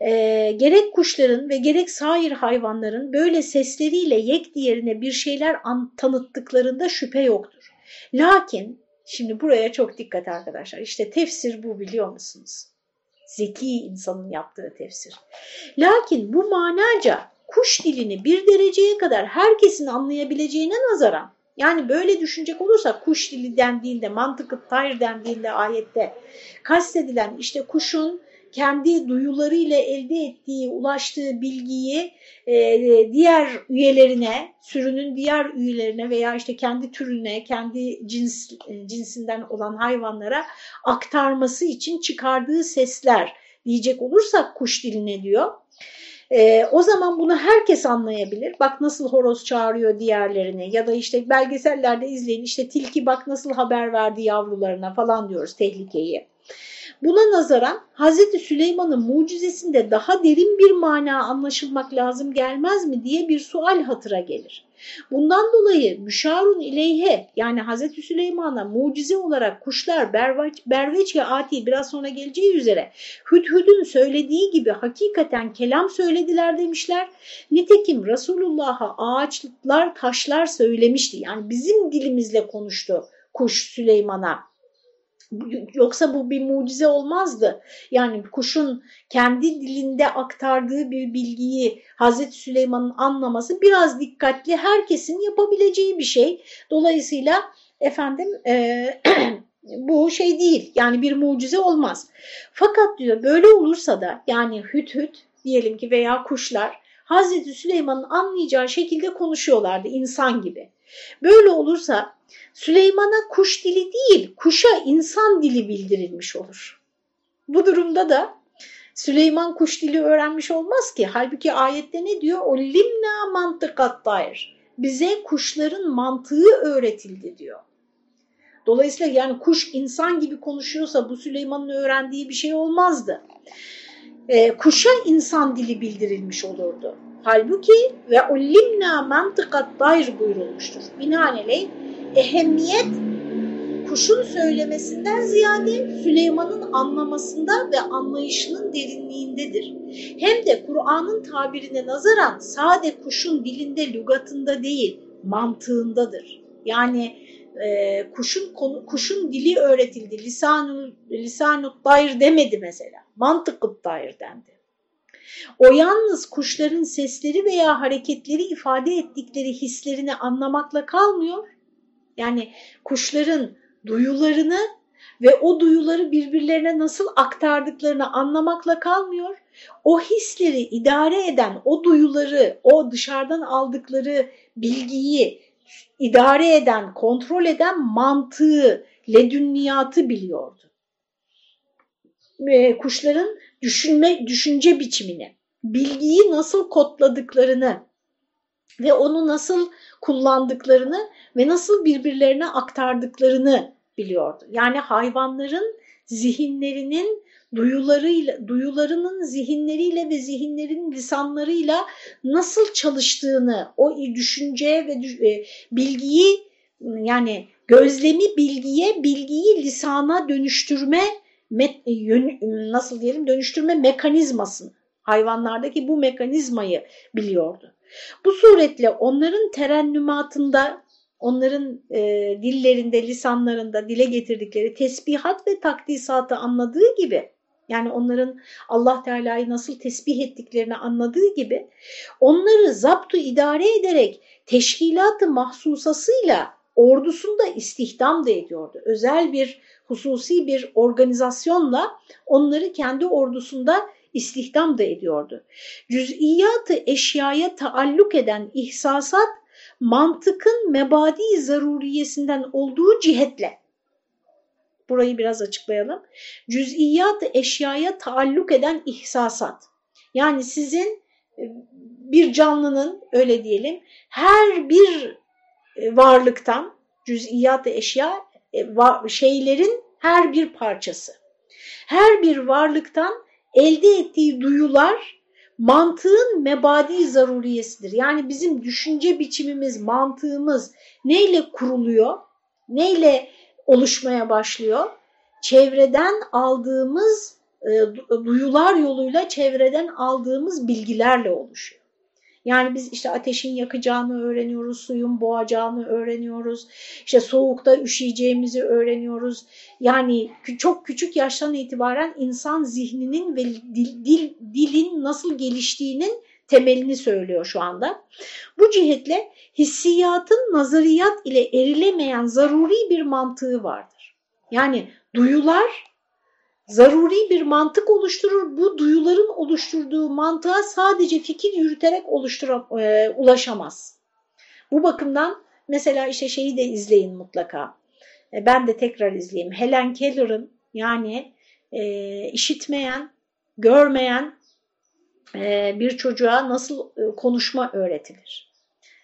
E, gerek kuşların ve gerek sair hayvanların böyle sesleriyle yek diğerine bir şeyler an, tanıttıklarında şüphe yoktur. Lakin Şimdi buraya çok dikkat arkadaşlar. İşte tefsir bu biliyor musunuz? Zeki insanın yaptığı tefsir. Lakin bu manaca kuş dilini bir dereceye kadar herkesin anlayabileceğine nazaran yani böyle düşünecek olursa kuş dili dendiğinde, mantıkı tayr dendiğinde ayette kastedilen işte kuşun kendi duyularıyla elde ettiği, ulaştığı bilgiyi e, diğer üyelerine, sürünün diğer üyelerine veya işte kendi türüne, kendi cins, e, cinsinden olan hayvanlara aktarması için çıkardığı sesler diyecek olursak kuş diline diyor. E, o zaman bunu herkes anlayabilir. Bak nasıl horoz çağırıyor diğerlerini ya da işte belgesellerde izleyin işte tilki bak nasıl haber verdi yavrularına falan diyoruz tehlikeyi. Buna nazaran Hz. Süleyman'ın mucizesinde daha derin bir mana anlaşılmak lazım gelmez mi diye bir sual hatıra gelir. Bundan dolayı müşarun ileyhe yani Hz. Süleyman'a mucize olarak kuşlar berveç, berveç ve ati biraz sonra geleceği üzere Hüdhüd'ün söylediği gibi hakikaten kelam söylediler demişler. Nitekim Resulullah'a ağaçlar taşlar söylemişti yani bizim dilimizle konuştu kuş Süleyman'a Yoksa bu bir mucize olmazdı. Yani kuşun kendi dilinde aktardığı bir bilgiyi Hazreti Süleyman'ın anlaması biraz dikkatli herkesin yapabileceği bir şey. Dolayısıyla efendim e, [clears throat] bu şey değil yani bir mucize olmaz. Fakat diyor böyle olursa da yani hüt hüt diyelim ki veya kuşlar Hazreti Süleyman'ın anlayacağı şekilde konuşuyorlardı insan gibi. Böyle olursa Süleyman'a kuş dili değil, kuşa insan dili bildirilmiş olur. Bu durumda da Süleyman kuş dili öğrenmiş olmaz ki. Halbuki ayette ne diyor? O limna mantıkat dair. Bize kuşların mantığı öğretildi diyor. Dolayısıyla yani kuş insan gibi konuşuyorsa bu Süleyman'ın öğrendiği bir şey olmazdı. E, kuşa insan dili bildirilmiş olurdu. Halbuki ve ullimna mantıkat dair buyurulmuştur. Binaenaleyh ehemmiyet kuşun söylemesinden ziyade Süleyman'ın anlamasında ve anlayışının derinliğindedir. Hem de Kur'an'ın tabirine nazaran sade kuşun dilinde, lügatında değil, mantığındadır. Yani e, kuşun kuşun dili öğretildi. Lisanul lisanut dair demedi mesela. Mantıkut dair dendi. O yalnız kuşların sesleri veya hareketleri ifade ettikleri hislerini anlamakla kalmıyor yani kuşların duyularını ve o duyuları birbirlerine nasıl aktardıklarını anlamakla kalmıyor. O hisleri idare eden, o duyuları, o dışarıdan aldıkları bilgiyi idare eden, kontrol eden mantığı, ledünniyatı biliyordu. Ve kuşların düşünme, düşünce biçimini, bilgiyi nasıl kodladıklarını ve onu nasıl kullandıklarını ve nasıl birbirlerine aktardıklarını biliyordu. Yani hayvanların zihinlerinin duyularıyla, duyularının zihinleriyle ve zihinlerin lisanlarıyla nasıl çalıştığını, o düşünce ve e, bilgiyi yani gözlemi bilgiye, bilgiyi lisana dönüştürme nasıl diyelim dönüştürme mekanizmasını Hayvanlardaki bu mekanizmayı biliyordu. Bu suretle onların terennümatında, onların e, dillerinde, lisanlarında dile getirdikleri tesbihat ve takdisatı anladığı gibi, yani onların Allah Teala'yı nasıl tesbih ettiklerini anladığı gibi, onları zaptu idare ederek teşkilatı mahsusasıyla ordusunda istihdam da ediyordu. Özel bir hususi bir organizasyonla onları kendi ordusunda istihdam da ediyordu. Cüz'iyatı eşyaya taalluk eden ihsasat mantıkın mebadi zaruriyesinden olduğu cihetle. Burayı biraz açıklayalım. Cüz'iyat eşyaya taalluk eden ihsasat. Yani sizin e, bir canlının öyle diyelim her bir e, varlıktan cüz'iyat eşya e, şeylerin her bir parçası. Her bir varlıktan elde ettiği duyular mantığın mebadi zaruriyesidir. Yani bizim düşünce biçimimiz, mantığımız neyle kuruluyor, neyle oluşmaya başlıyor? Çevreden aldığımız e, duyular yoluyla çevreden aldığımız bilgilerle oluşuyor. Yani biz işte ateşin yakacağını öğreniyoruz, suyun boğacağını öğreniyoruz, işte soğukta üşüyeceğimizi öğreniyoruz. Yani çok küçük yaştan itibaren insan zihninin ve dil, dil, dilin nasıl geliştiğinin temelini söylüyor şu anda. Bu cihetle hissiyatın nazariyat ile erilemeyen zaruri bir mantığı vardır. Yani duyular zaruri bir mantık oluşturur. Bu duyuların oluşturduğu mantığa sadece fikir yürüterek oluşturam, e, ulaşamaz. Bu bakımdan mesela işte şeyi de izleyin mutlaka. E, ben de tekrar izleyeyim. Helen Keller'ın yani e, işitmeyen, görmeyen e, bir çocuğa nasıl e, konuşma öğretilir?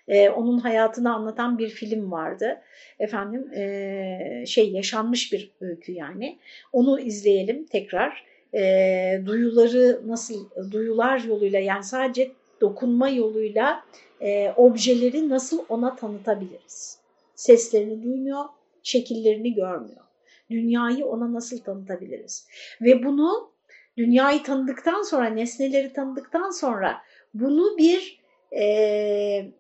E, onun hayatını anlatan bir film vardı. Efendim e, şey yaşanmış bir öykü yani. Onu izleyelim tekrar. E, duyuları nasıl, duyular yoluyla yani sadece dokunma yoluyla e, objeleri nasıl ona tanıtabiliriz? Seslerini duymuyor, şekillerini görmüyor. Dünyayı ona nasıl tanıtabiliriz? Ve bunu dünyayı tanıdıktan sonra, nesneleri tanıdıktan sonra bunu bir e,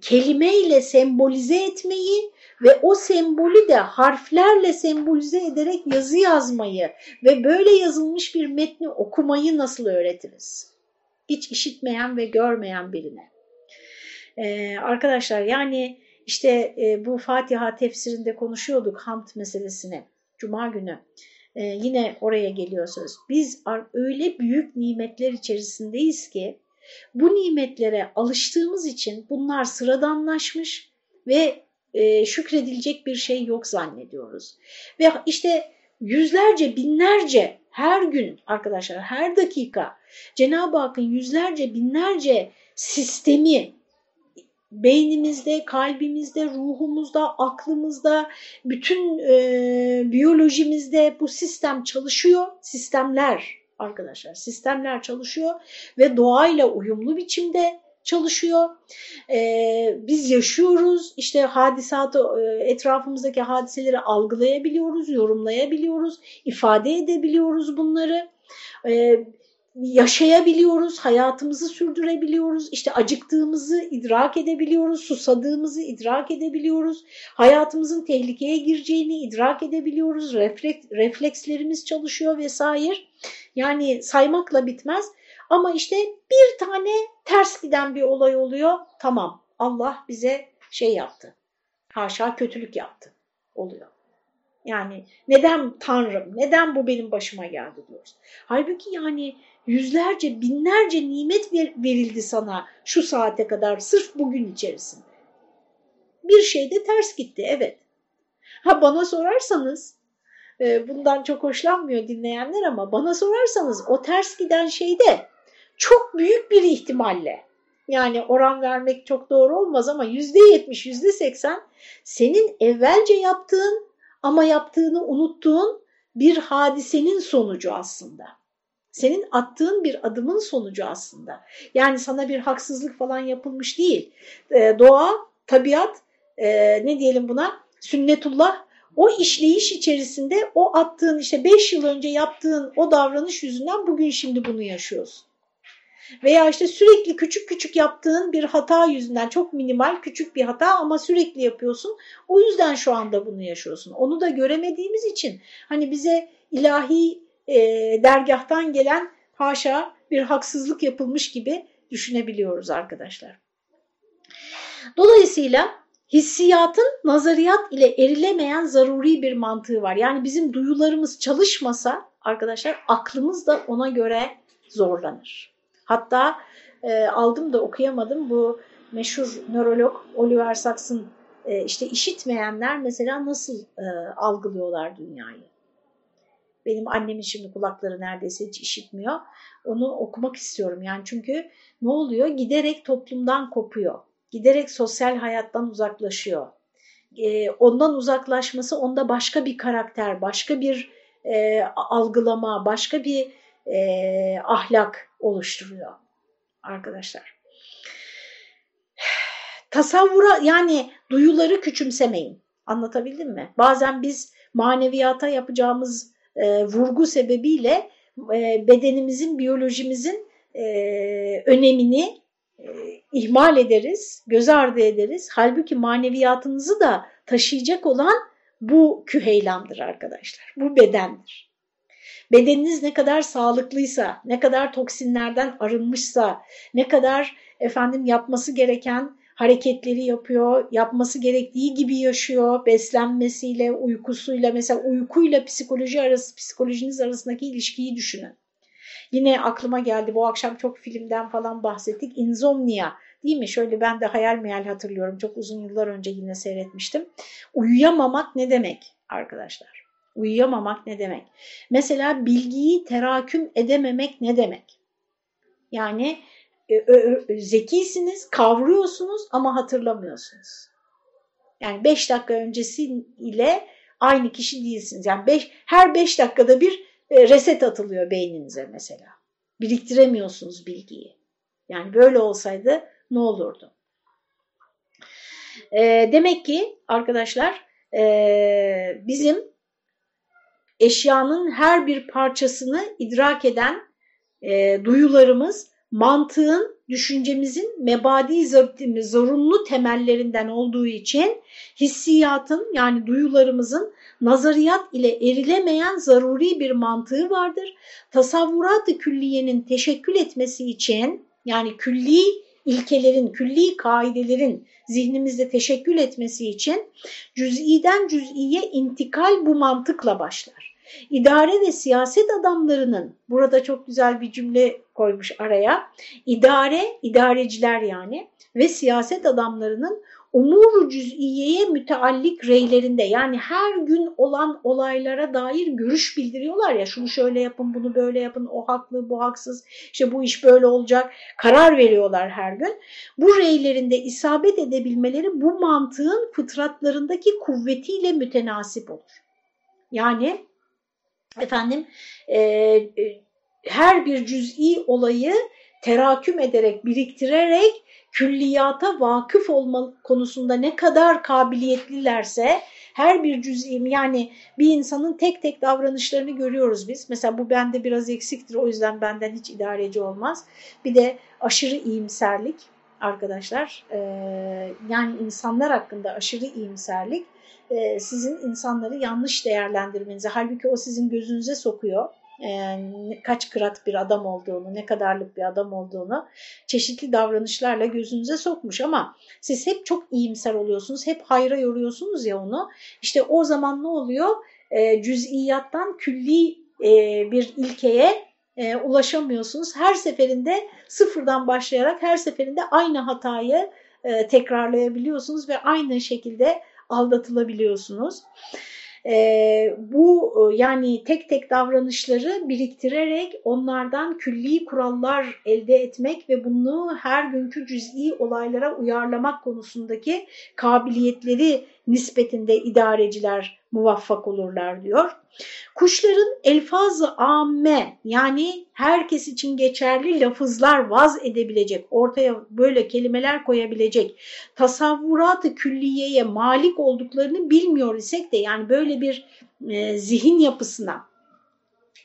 kelimeyle sembolize etmeyi ve o sembolü de harflerle sembolize ederek yazı yazmayı ve böyle yazılmış bir metni okumayı nasıl öğretiriz? Hiç işitmeyen ve görmeyen birine. Ee, arkadaşlar yani işte e, bu Fatiha tefsirinde konuşuyorduk hamd meselesini Cuma günü. Ee, yine oraya geliyor söz. Biz öyle büyük nimetler içerisindeyiz ki bu nimetlere alıştığımız için bunlar sıradanlaşmış ve e, şükredilecek bir şey yok zannediyoruz. Ve işte yüzlerce, binlerce her gün arkadaşlar, her dakika Cenab-ı Hakk'ın yüzlerce, binlerce sistemi beynimizde, kalbimizde, ruhumuzda, aklımızda, bütün e, biyolojimizde bu sistem çalışıyor. Sistemler arkadaşlar. Sistemler çalışıyor ve doğayla uyumlu biçimde çalışıyor. Ee, biz yaşıyoruz, işte hadisatı, e, etrafımızdaki hadiseleri algılayabiliyoruz, yorumlayabiliyoruz, ifade edebiliyoruz bunları. Ee, yaşayabiliyoruz, hayatımızı sürdürebiliyoruz, işte acıktığımızı idrak edebiliyoruz, susadığımızı idrak edebiliyoruz, hayatımızın tehlikeye gireceğini idrak edebiliyoruz, refleks, reflekslerimiz çalışıyor vesaire. Yani saymakla bitmez ama işte bir tane ters giden bir olay oluyor, tamam Allah bize şey yaptı, haşa kötülük yaptı oluyor. Yani neden Tanrım, neden bu benim başıma geldi diyoruz. Halbuki yani yüzlerce, binlerce nimet verildi sana şu saate kadar sırf bugün içerisinde. Bir şey de ters gitti, evet. Ha bana sorarsanız, bundan çok hoşlanmıyor dinleyenler ama bana sorarsanız o ters giden şey de çok büyük bir ihtimalle, yani oran vermek çok doğru olmaz ama yüzde yetmiş, yüzde seksen senin evvelce yaptığın ama yaptığını unuttuğun bir hadisenin sonucu aslında. Senin attığın bir adımın sonucu aslında. Yani sana bir haksızlık falan yapılmış değil. E, doğa, tabiat, e, ne diyelim buna, sünnetullah o işleyiş içerisinde o attığın işte 5 yıl önce yaptığın o davranış yüzünden bugün şimdi bunu yaşıyorsun. veya işte sürekli küçük küçük yaptığın bir hata yüzünden çok minimal küçük bir hata ama sürekli yapıyorsun. O yüzden şu anda bunu yaşıyorsun. Onu da göremediğimiz için hani bize ilahi e, dergahtan gelen haşa bir haksızlık yapılmış gibi düşünebiliyoruz arkadaşlar. Dolayısıyla hissiyatın nazariyat ile erilemeyen zaruri bir mantığı var. Yani bizim duyularımız çalışmasa arkadaşlar aklımız da ona göre zorlanır. Hatta e, aldım da okuyamadım bu meşhur nörolog Oliver Sacks'ın e, işte işitmeyenler mesela nasıl e, algılıyorlar dünyayı. Benim annemin şimdi kulakları neredeyse hiç işitmiyor. Onu okumak istiyorum yani çünkü ne oluyor? Giderek toplumdan kopuyor. Giderek sosyal hayattan uzaklaşıyor. E, ondan uzaklaşması onda başka bir karakter, başka bir e, algılama, başka bir e, ahlak oluşturuyor arkadaşlar. Tasavvura yani duyuları küçümsemeyin. Anlatabildim mi? Bazen biz maneviyata yapacağımız e, vurgu sebebiyle e, bedenimizin, biyolojimizin e, önemini e, ihmal ederiz, göz ardı ederiz. Halbuki maneviyatınızı da taşıyacak olan bu küheylamdır arkadaşlar. Bu bedendir. Bedeniniz ne kadar sağlıklıysa, ne kadar toksinlerden arınmışsa, ne kadar efendim yapması gereken hareketleri yapıyor, yapması gerektiği gibi yaşıyor, beslenmesiyle, uykusuyla, mesela uykuyla psikoloji arası, psikolojiniz arasındaki ilişkiyi düşünün. Yine aklıma geldi bu akşam çok filmden falan bahsettik. Insomnia değil mi? Şöyle ben de hayal meyal hatırlıyorum. Çok uzun yıllar önce yine seyretmiştim. Uyuyamamak ne demek arkadaşlar? Uyuyamamak ne demek? Mesela bilgiyi teraküm edememek ne demek? Yani e, zekisiniz, kavruyorsunuz ama hatırlamıyorsunuz. Yani 5 dakika öncesiyle aynı kişi değilsiniz. Yani beş, her 5 dakikada bir e, reset atılıyor beyninize mesela. Biriktiremiyorsunuz bilgiyi. Yani böyle olsaydı ne olurdu? E, demek ki arkadaşlar e, bizim eşyanın her bir parçasını idrak eden e, duyularımız mantığın, düşüncemizin mebadi zorunlu temellerinden olduğu için hissiyatın yani duyularımızın nazariyat ile erilemeyen zaruri bir mantığı vardır. Tasavvurat-ı külliyenin teşekkül etmesi için yani külli ilkelerin, külli kaidelerin zihnimizde teşekkül etmesi için cüz'iden cüz'iye intikal bu mantıkla başlar. İdare ve siyaset adamlarının, burada çok güzel bir cümle koymuş araya, idare, idareciler yani ve siyaset adamlarının umuru cüz'iyeye müteallik reylerinde yani her gün olan olaylara dair görüş bildiriyorlar ya şunu şöyle yapın bunu böyle yapın o haklı bu haksız işte bu iş böyle olacak karar veriyorlar her gün. Bu reylerinde isabet edebilmeleri bu mantığın fıtratlarındaki kuvvetiyle mütenasip olur. Yani efendim e, e, her bir cüz'i olayı teraküm ederek biriktirerek külliyata vakıf olma konusunda ne kadar kabiliyetlilerse her bir cüz'im yani bir insanın tek tek davranışlarını görüyoruz biz. Mesela bu bende biraz eksiktir o yüzden benden hiç idareci olmaz. Bir de aşırı iyimserlik arkadaşlar yani insanlar hakkında aşırı iyimserlik sizin insanları yanlış değerlendirmenize halbuki o sizin gözünüze sokuyor kaç kırat bir adam olduğunu, ne kadarlık bir adam olduğunu çeşitli davranışlarla gözünüze sokmuş ama siz hep çok iyimser oluyorsunuz, hep hayra yoruyorsunuz ya onu. İşte o zaman ne oluyor? E, cüz'iyattan külli e, bir ilkeye e, ulaşamıyorsunuz. Her seferinde sıfırdan başlayarak her seferinde aynı hatayı e, tekrarlayabiliyorsunuz ve aynı şekilde aldatılabiliyorsunuz e, bu yani tek tek davranışları biriktirerek onlardan külli kurallar elde etmek ve bunu her günkü cüz'i olaylara uyarlamak konusundaki kabiliyetleri nispetinde idareciler muvaffak olurlar diyor. Kuşların elfaz-ı amme yani herkes için geçerli lafızlar vaz edebilecek, ortaya böyle kelimeler koyabilecek, tasavvurat-ı külliyeye malik olduklarını bilmiyor isek de yani böyle bir e, zihin yapısına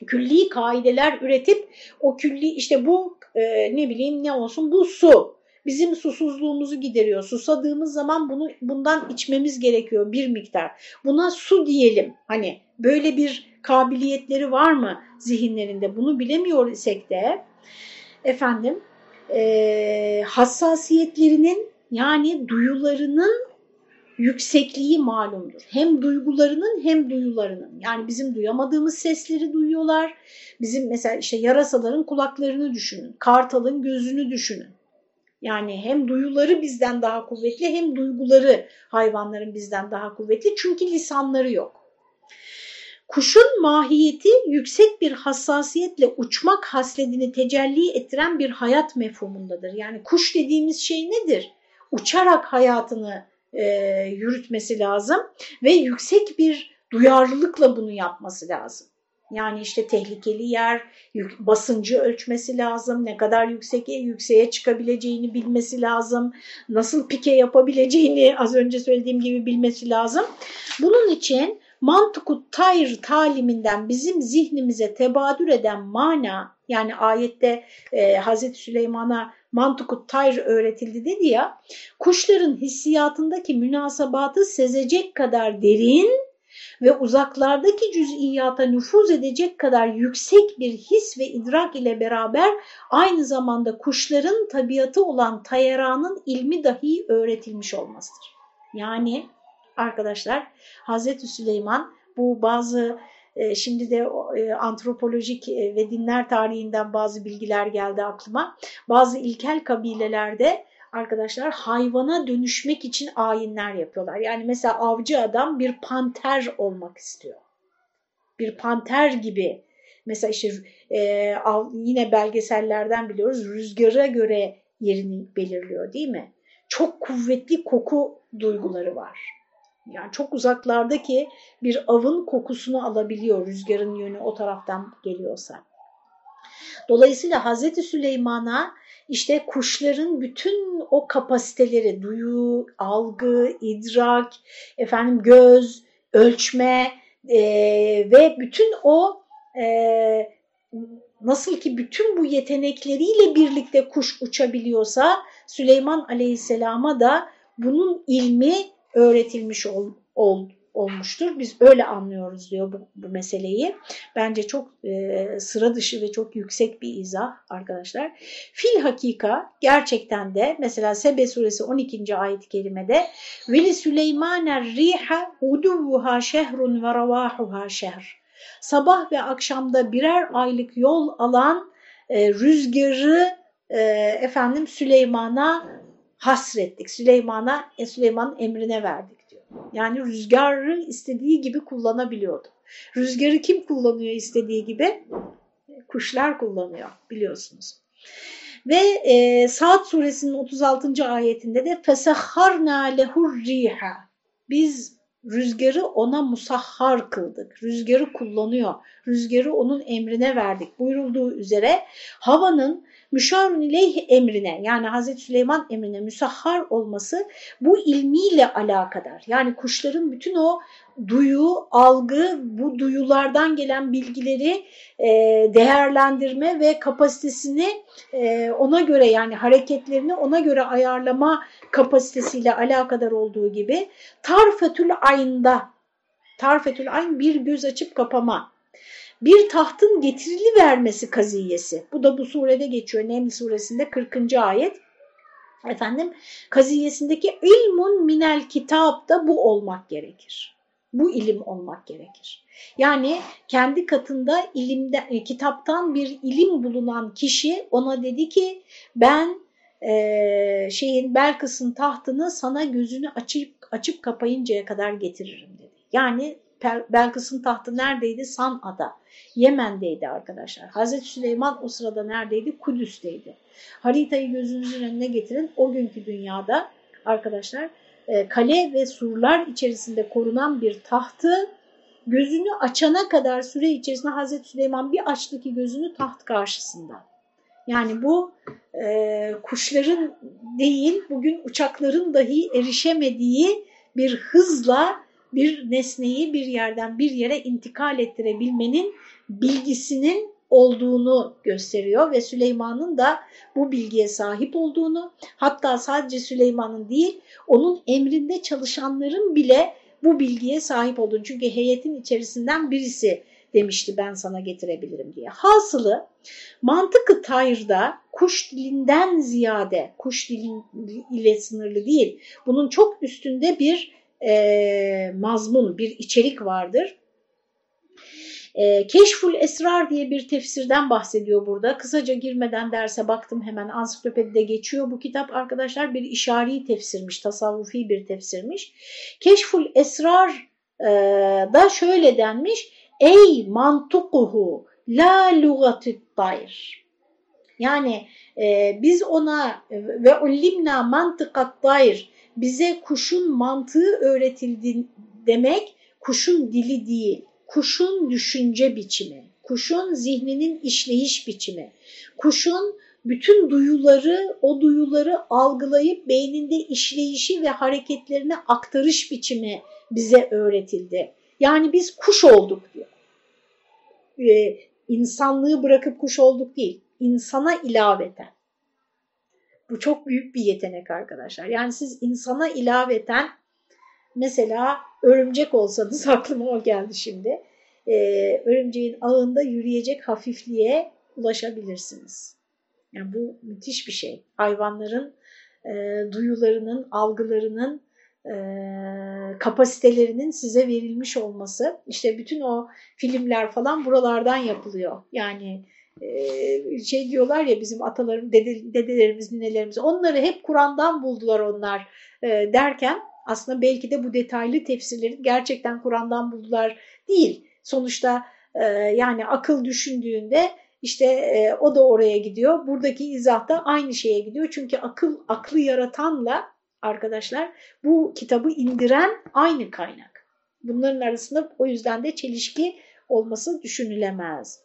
külli kaideler üretip o külli işte bu e, ne bileyim ne olsun bu su. Bizim susuzluğumuzu gideriyor. Susadığımız zaman bunu bundan içmemiz gerekiyor bir miktar. Buna su diyelim. Hani böyle bir kabiliyetleri var mı zihinlerinde? Bunu bilemiyor isek de efendim e, hassasiyetlerinin yani duyularının yüksekliği malumdur. Hem duygularının hem duyularının. Yani bizim duyamadığımız sesleri duyuyorlar. Bizim mesela işte yarasaların kulaklarını düşünün. Kartalın gözünü düşünün. Yani hem duyuları bizden daha kuvvetli hem duyguları hayvanların bizden daha kuvvetli. Çünkü lisanları yok. Kuşun mahiyeti yüksek bir hassasiyetle uçmak hasledini tecelli ettiren bir hayat mefhumundadır. Yani kuş dediğimiz şey nedir? Uçarak hayatını e, yürütmesi lazım ve yüksek bir duyarlılıkla bunu yapması lazım. Yani işte tehlikeli yer, basıncı ölçmesi lazım, ne kadar yüksek yükseğe çıkabileceğini bilmesi lazım, nasıl pike yapabileceğini az önce söylediğim gibi bilmesi lazım. Bunun için mantıkut tayr taliminden bizim zihnimize tebadür eden mana yani ayette e, Hazreti Süleyman'a mantıkut tayr öğretildi dedi ya kuşların hissiyatındaki münasabatı sezecek kadar derin ve uzaklardaki cüz'iyata nüfuz edecek kadar yüksek bir his ve idrak ile beraber aynı zamanda kuşların tabiatı olan tayeranın ilmi dahi öğretilmiş olmasıdır. Yani arkadaşlar Hazreti Süleyman bu bazı e, şimdi de e, antropolojik e, ve dinler tarihinden bazı bilgiler geldi aklıma. Bazı ilkel kabilelerde arkadaşlar hayvana dönüşmek için ayinler yapıyorlar. Yani mesela avcı adam bir panter olmak istiyor. Bir panter gibi. Mesela işte e, yine belgesellerden biliyoruz rüzgara göre yerini belirliyor değil mi? Çok kuvvetli koku duyguları var. Yani çok uzaklardaki bir avın kokusunu alabiliyor rüzgarın yönü o taraftan geliyorsa. Dolayısıyla Hazreti Süleyman'a işte kuşların bütün o kapasiteleri, duyu, algı, idrak, efendim göz, ölçme e, ve bütün o e, nasıl ki bütün bu yetenekleriyle birlikte kuş uçabiliyorsa Süleyman Aleyhisselam'a da bunun ilmi öğretilmiş ol, ol, olmuştur. Biz öyle anlıyoruz diyor bu, bu meseleyi. Bence çok e, sıra dışı ve çok yüksek bir izah arkadaşlar. Fil hakika gerçekten de mesela Sebe suresi 12. ayet-i kerimede Veli Süleymaner riha uduvuha şehrun ve ravahuha şehr. Sabah ve akşamda birer aylık yol alan e, rüzgarı e, efendim Süleyman'a hasrettik. Süleyman'a e, Süleyman'ın emrine verdik. Yani rüzgarı istediği gibi kullanabiliyordu. Rüzgarı kim kullanıyor istediği gibi? Kuşlar kullanıyor biliyorsunuz. Ve e, Saat suresinin 36. ayetinde de فَسَخَّرْنَا لَهُ الرِّيحَ Biz rüzgarı ona musahhar kıldık. Rüzgarı kullanıyor. Rüzgarı onun emrine verdik. Buyurulduğu üzere havanın müşarun ileyh emrine yani Hazreti Süleyman emrine müsahhar olması bu ilmiyle alakadar. Yani kuşların bütün o duyu, algı, bu duyulardan gelen bilgileri e, değerlendirme ve kapasitesini e, ona göre yani hareketlerini ona göre ayarlama kapasitesiyle alakadar olduğu gibi tarfetül ayında tarfetül ayn bir göz açıp kapama bir tahtın getirili vermesi kaziyesi. Bu da bu surede geçiyor. Neml suresinde 40. ayet. Efendim kaziyesindeki ilmun minel kitap da bu olmak gerekir. Bu ilim olmak gerekir. Yani kendi katında ilimde, e, kitaptan bir ilim bulunan kişi ona dedi ki ben e, şeyin Belkıs'ın tahtını sana gözünü açıp açıp kapayıncaya kadar getiririm dedi. Yani Belkıs'ın tahtı neredeydi? San'a'da. Yemen'deydi arkadaşlar. Hazreti Süleyman o sırada neredeydi? Kudüs'teydi. Haritayı gözünüzün önüne getirin. O günkü dünyada arkadaşlar kale ve surlar içerisinde korunan bir tahtı gözünü açana kadar süre içerisinde Hazreti Süleyman bir açtı ki gözünü taht karşısında. Yani bu e, kuşların değil bugün uçakların dahi erişemediği bir hızla bir nesneyi bir yerden bir yere intikal ettirebilmenin bilgisinin olduğunu gösteriyor ve Süleyman'ın da bu bilgiye sahip olduğunu hatta sadece Süleyman'ın değil onun emrinde çalışanların bile bu bilgiye sahip olduğunu çünkü heyetin içerisinden birisi demişti ben sana getirebilirim diye. Hasılı mantıkı tayırda kuş dilinden ziyade kuş dilin ile sınırlı değil bunun çok üstünde bir e, mazmun bir içerik vardır. E, Keşful Esrar diye bir tefsirden bahsediyor burada. Kısaca girmeden derse baktım hemen ansiklopedide geçiyor. Bu kitap arkadaşlar bir işari tefsirmiş, tasavvufi bir tefsirmiş. Keşful Esrar e, da şöyle denmiş. Ey mantukuhu la lugatü dair. Yani e, biz ona ve ullimna mantıkat dair bize kuşun mantığı öğretildi demek kuşun dili değil kuşun düşünce biçimi, kuşun zihninin işleyiş biçimi, kuşun bütün duyuları, o duyuları algılayıp beyninde işleyişi ve hareketlerine aktarış biçimi bize öğretildi. Yani biz kuş olduk diyor. Ee, insanlığı bırakıp kuş olduk değil, insana ilaveten. Bu çok büyük bir yetenek arkadaşlar. Yani siz insana ilaveten Mesela örümcek olsanız [laughs] aklıma o geldi şimdi. Ee, örümceğin ağında yürüyecek hafifliğe ulaşabilirsiniz. Yani bu müthiş bir şey. Hayvanların e, duyularının, algılarının, e, kapasitelerinin size verilmiş olması. İşte bütün o filmler falan buralardan yapılıyor. Yani e, şey diyorlar ya bizim atalarım, dede, dedelerimiz, ninelerimiz onları hep Kur'an'dan buldular onlar e, derken aslında belki de bu detaylı tefsirleri gerçekten Kur'an'dan buldular değil. Sonuçta e, yani akıl düşündüğünde işte e, o da oraya gidiyor. Buradaki izah da aynı şeye gidiyor. Çünkü akıl aklı yaratanla arkadaşlar bu kitabı indiren aynı kaynak. Bunların arasında o yüzden de çelişki olması düşünülemez.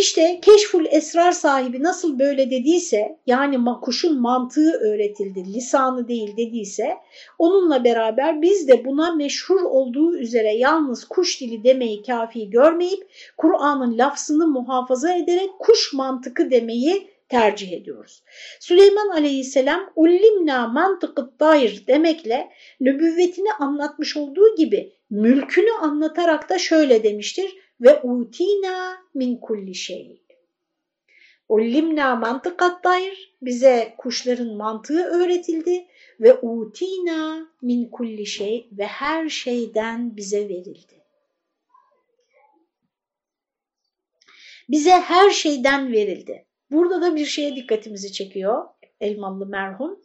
İşte keşful esrar sahibi nasıl böyle dediyse yani kuşun mantığı öğretildi, lisanı değil dediyse onunla beraber biz de buna meşhur olduğu üzere yalnız kuş dili demeyi kafi görmeyip Kur'an'ın lafzını muhafaza ederek kuş mantıkı demeyi tercih ediyoruz. Süleyman aleyhisselam ullimna mantıkı dair demekle nübüvvetini anlatmış olduğu gibi mülkünü anlatarak da şöyle demiştir ve utina min kulli şey. Ullimna mantıkat dair bize kuşların mantığı öğretildi ve utina min kulli şey ve her şeyden bize verildi. Bize her şeyden verildi. Burada da bir şeye dikkatimizi çekiyor Elmalı merhum.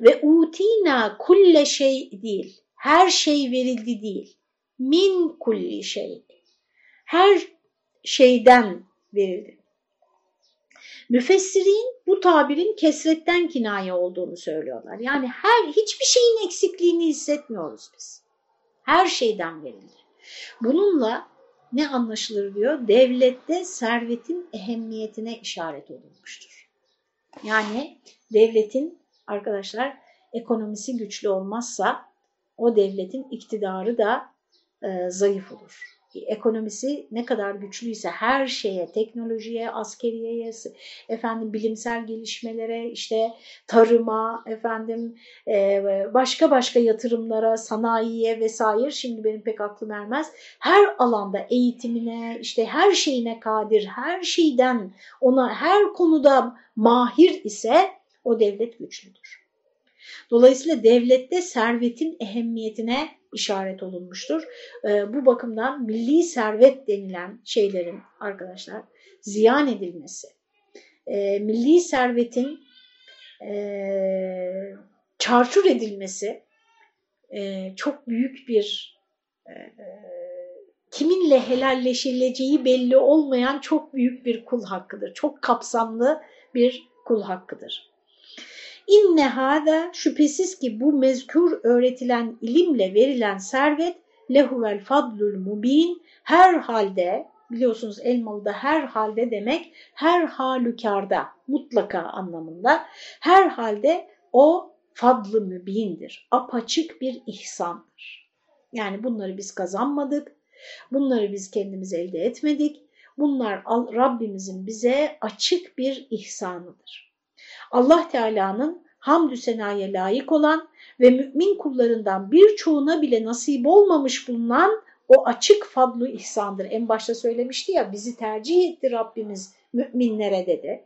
Ve utina kulle şey değil. Her şey verildi değil. Min kulli şey her şeyden verildi. Müfessirin bu tabirin kesretten kinaye olduğunu söylüyorlar. Yani her hiçbir şeyin eksikliğini hissetmiyoruz biz. Her şeyden verildi. Bununla ne anlaşılır diyor? Devlette servetin ehemmiyetine işaret olunmuştur. Yani devletin arkadaşlar ekonomisi güçlü olmazsa o devletin iktidarı da e, zayıf olur ekonomisi ne kadar güçlüyse her şeye, teknolojiye, askeriyeye, efendim bilimsel gelişmelere, işte tarıma, efendim e, başka başka yatırımlara, sanayiye vesaire şimdi benim pek aklım ermez. Her alanda eğitimine, işte her şeyine kadir, her şeyden ona her konuda mahir ise o devlet güçlüdür. Dolayısıyla devlette servetin ehemmiyetine işaret olunmuştur. E, bu bakımdan milli servet denilen şeylerin arkadaşlar ziyan edilmesi, e, milli servetin e, çarçur edilmesi e, çok büyük bir kiminle helalleşileceği belli olmayan çok büyük bir kul hakkıdır. Çok kapsamlı bir kul hakkıdır. İnne hâdâ şüphesiz ki bu mezkur öğretilen ilimle verilen servet lehuvel fadlul mubin her halde biliyorsunuz Elmalı'da her halde demek her halükarda mutlaka anlamında her halde o fadlı mübindir. Apaçık bir ihsandır. Yani bunları biz kazanmadık, bunları biz kendimiz elde etmedik. bunlar Rabbimizin bize açık bir ihsanıdır. Allah Teala'nın hamdü senaya layık olan ve mümin kullarından birçoğuna bile nasip olmamış bulunan o açık fadlu ihsandır. En başta söylemişti ya bizi tercih etti Rabbimiz müminlere dedi.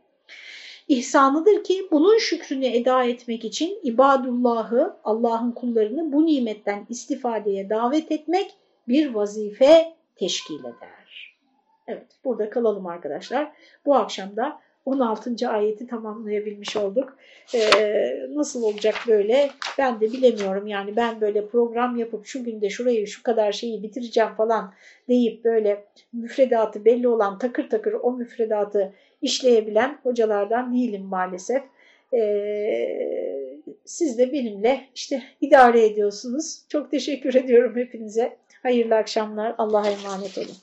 İhsanıdır ki bunun şükrünü eda etmek için ibadullahı, Allah'ın kullarını bu nimetten istifadeye davet etmek bir vazife teşkil eder. Evet burada kalalım arkadaşlar. Bu akşam da 16. ayeti tamamlayabilmiş olduk. Ee, nasıl olacak böyle ben de bilemiyorum. Yani ben böyle program yapıp şu günde şurayı şu kadar şeyi bitireceğim falan deyip böyle müfredatı belli olan takır takır o müfredatı işleyebilen hocalardan değilim maalesef. Ee, siz de benimle işte idare ediyorsunuz. Çok teşekkür ediyorum hepinize. Hayırlı akşamlar. Allah'a emanet olun.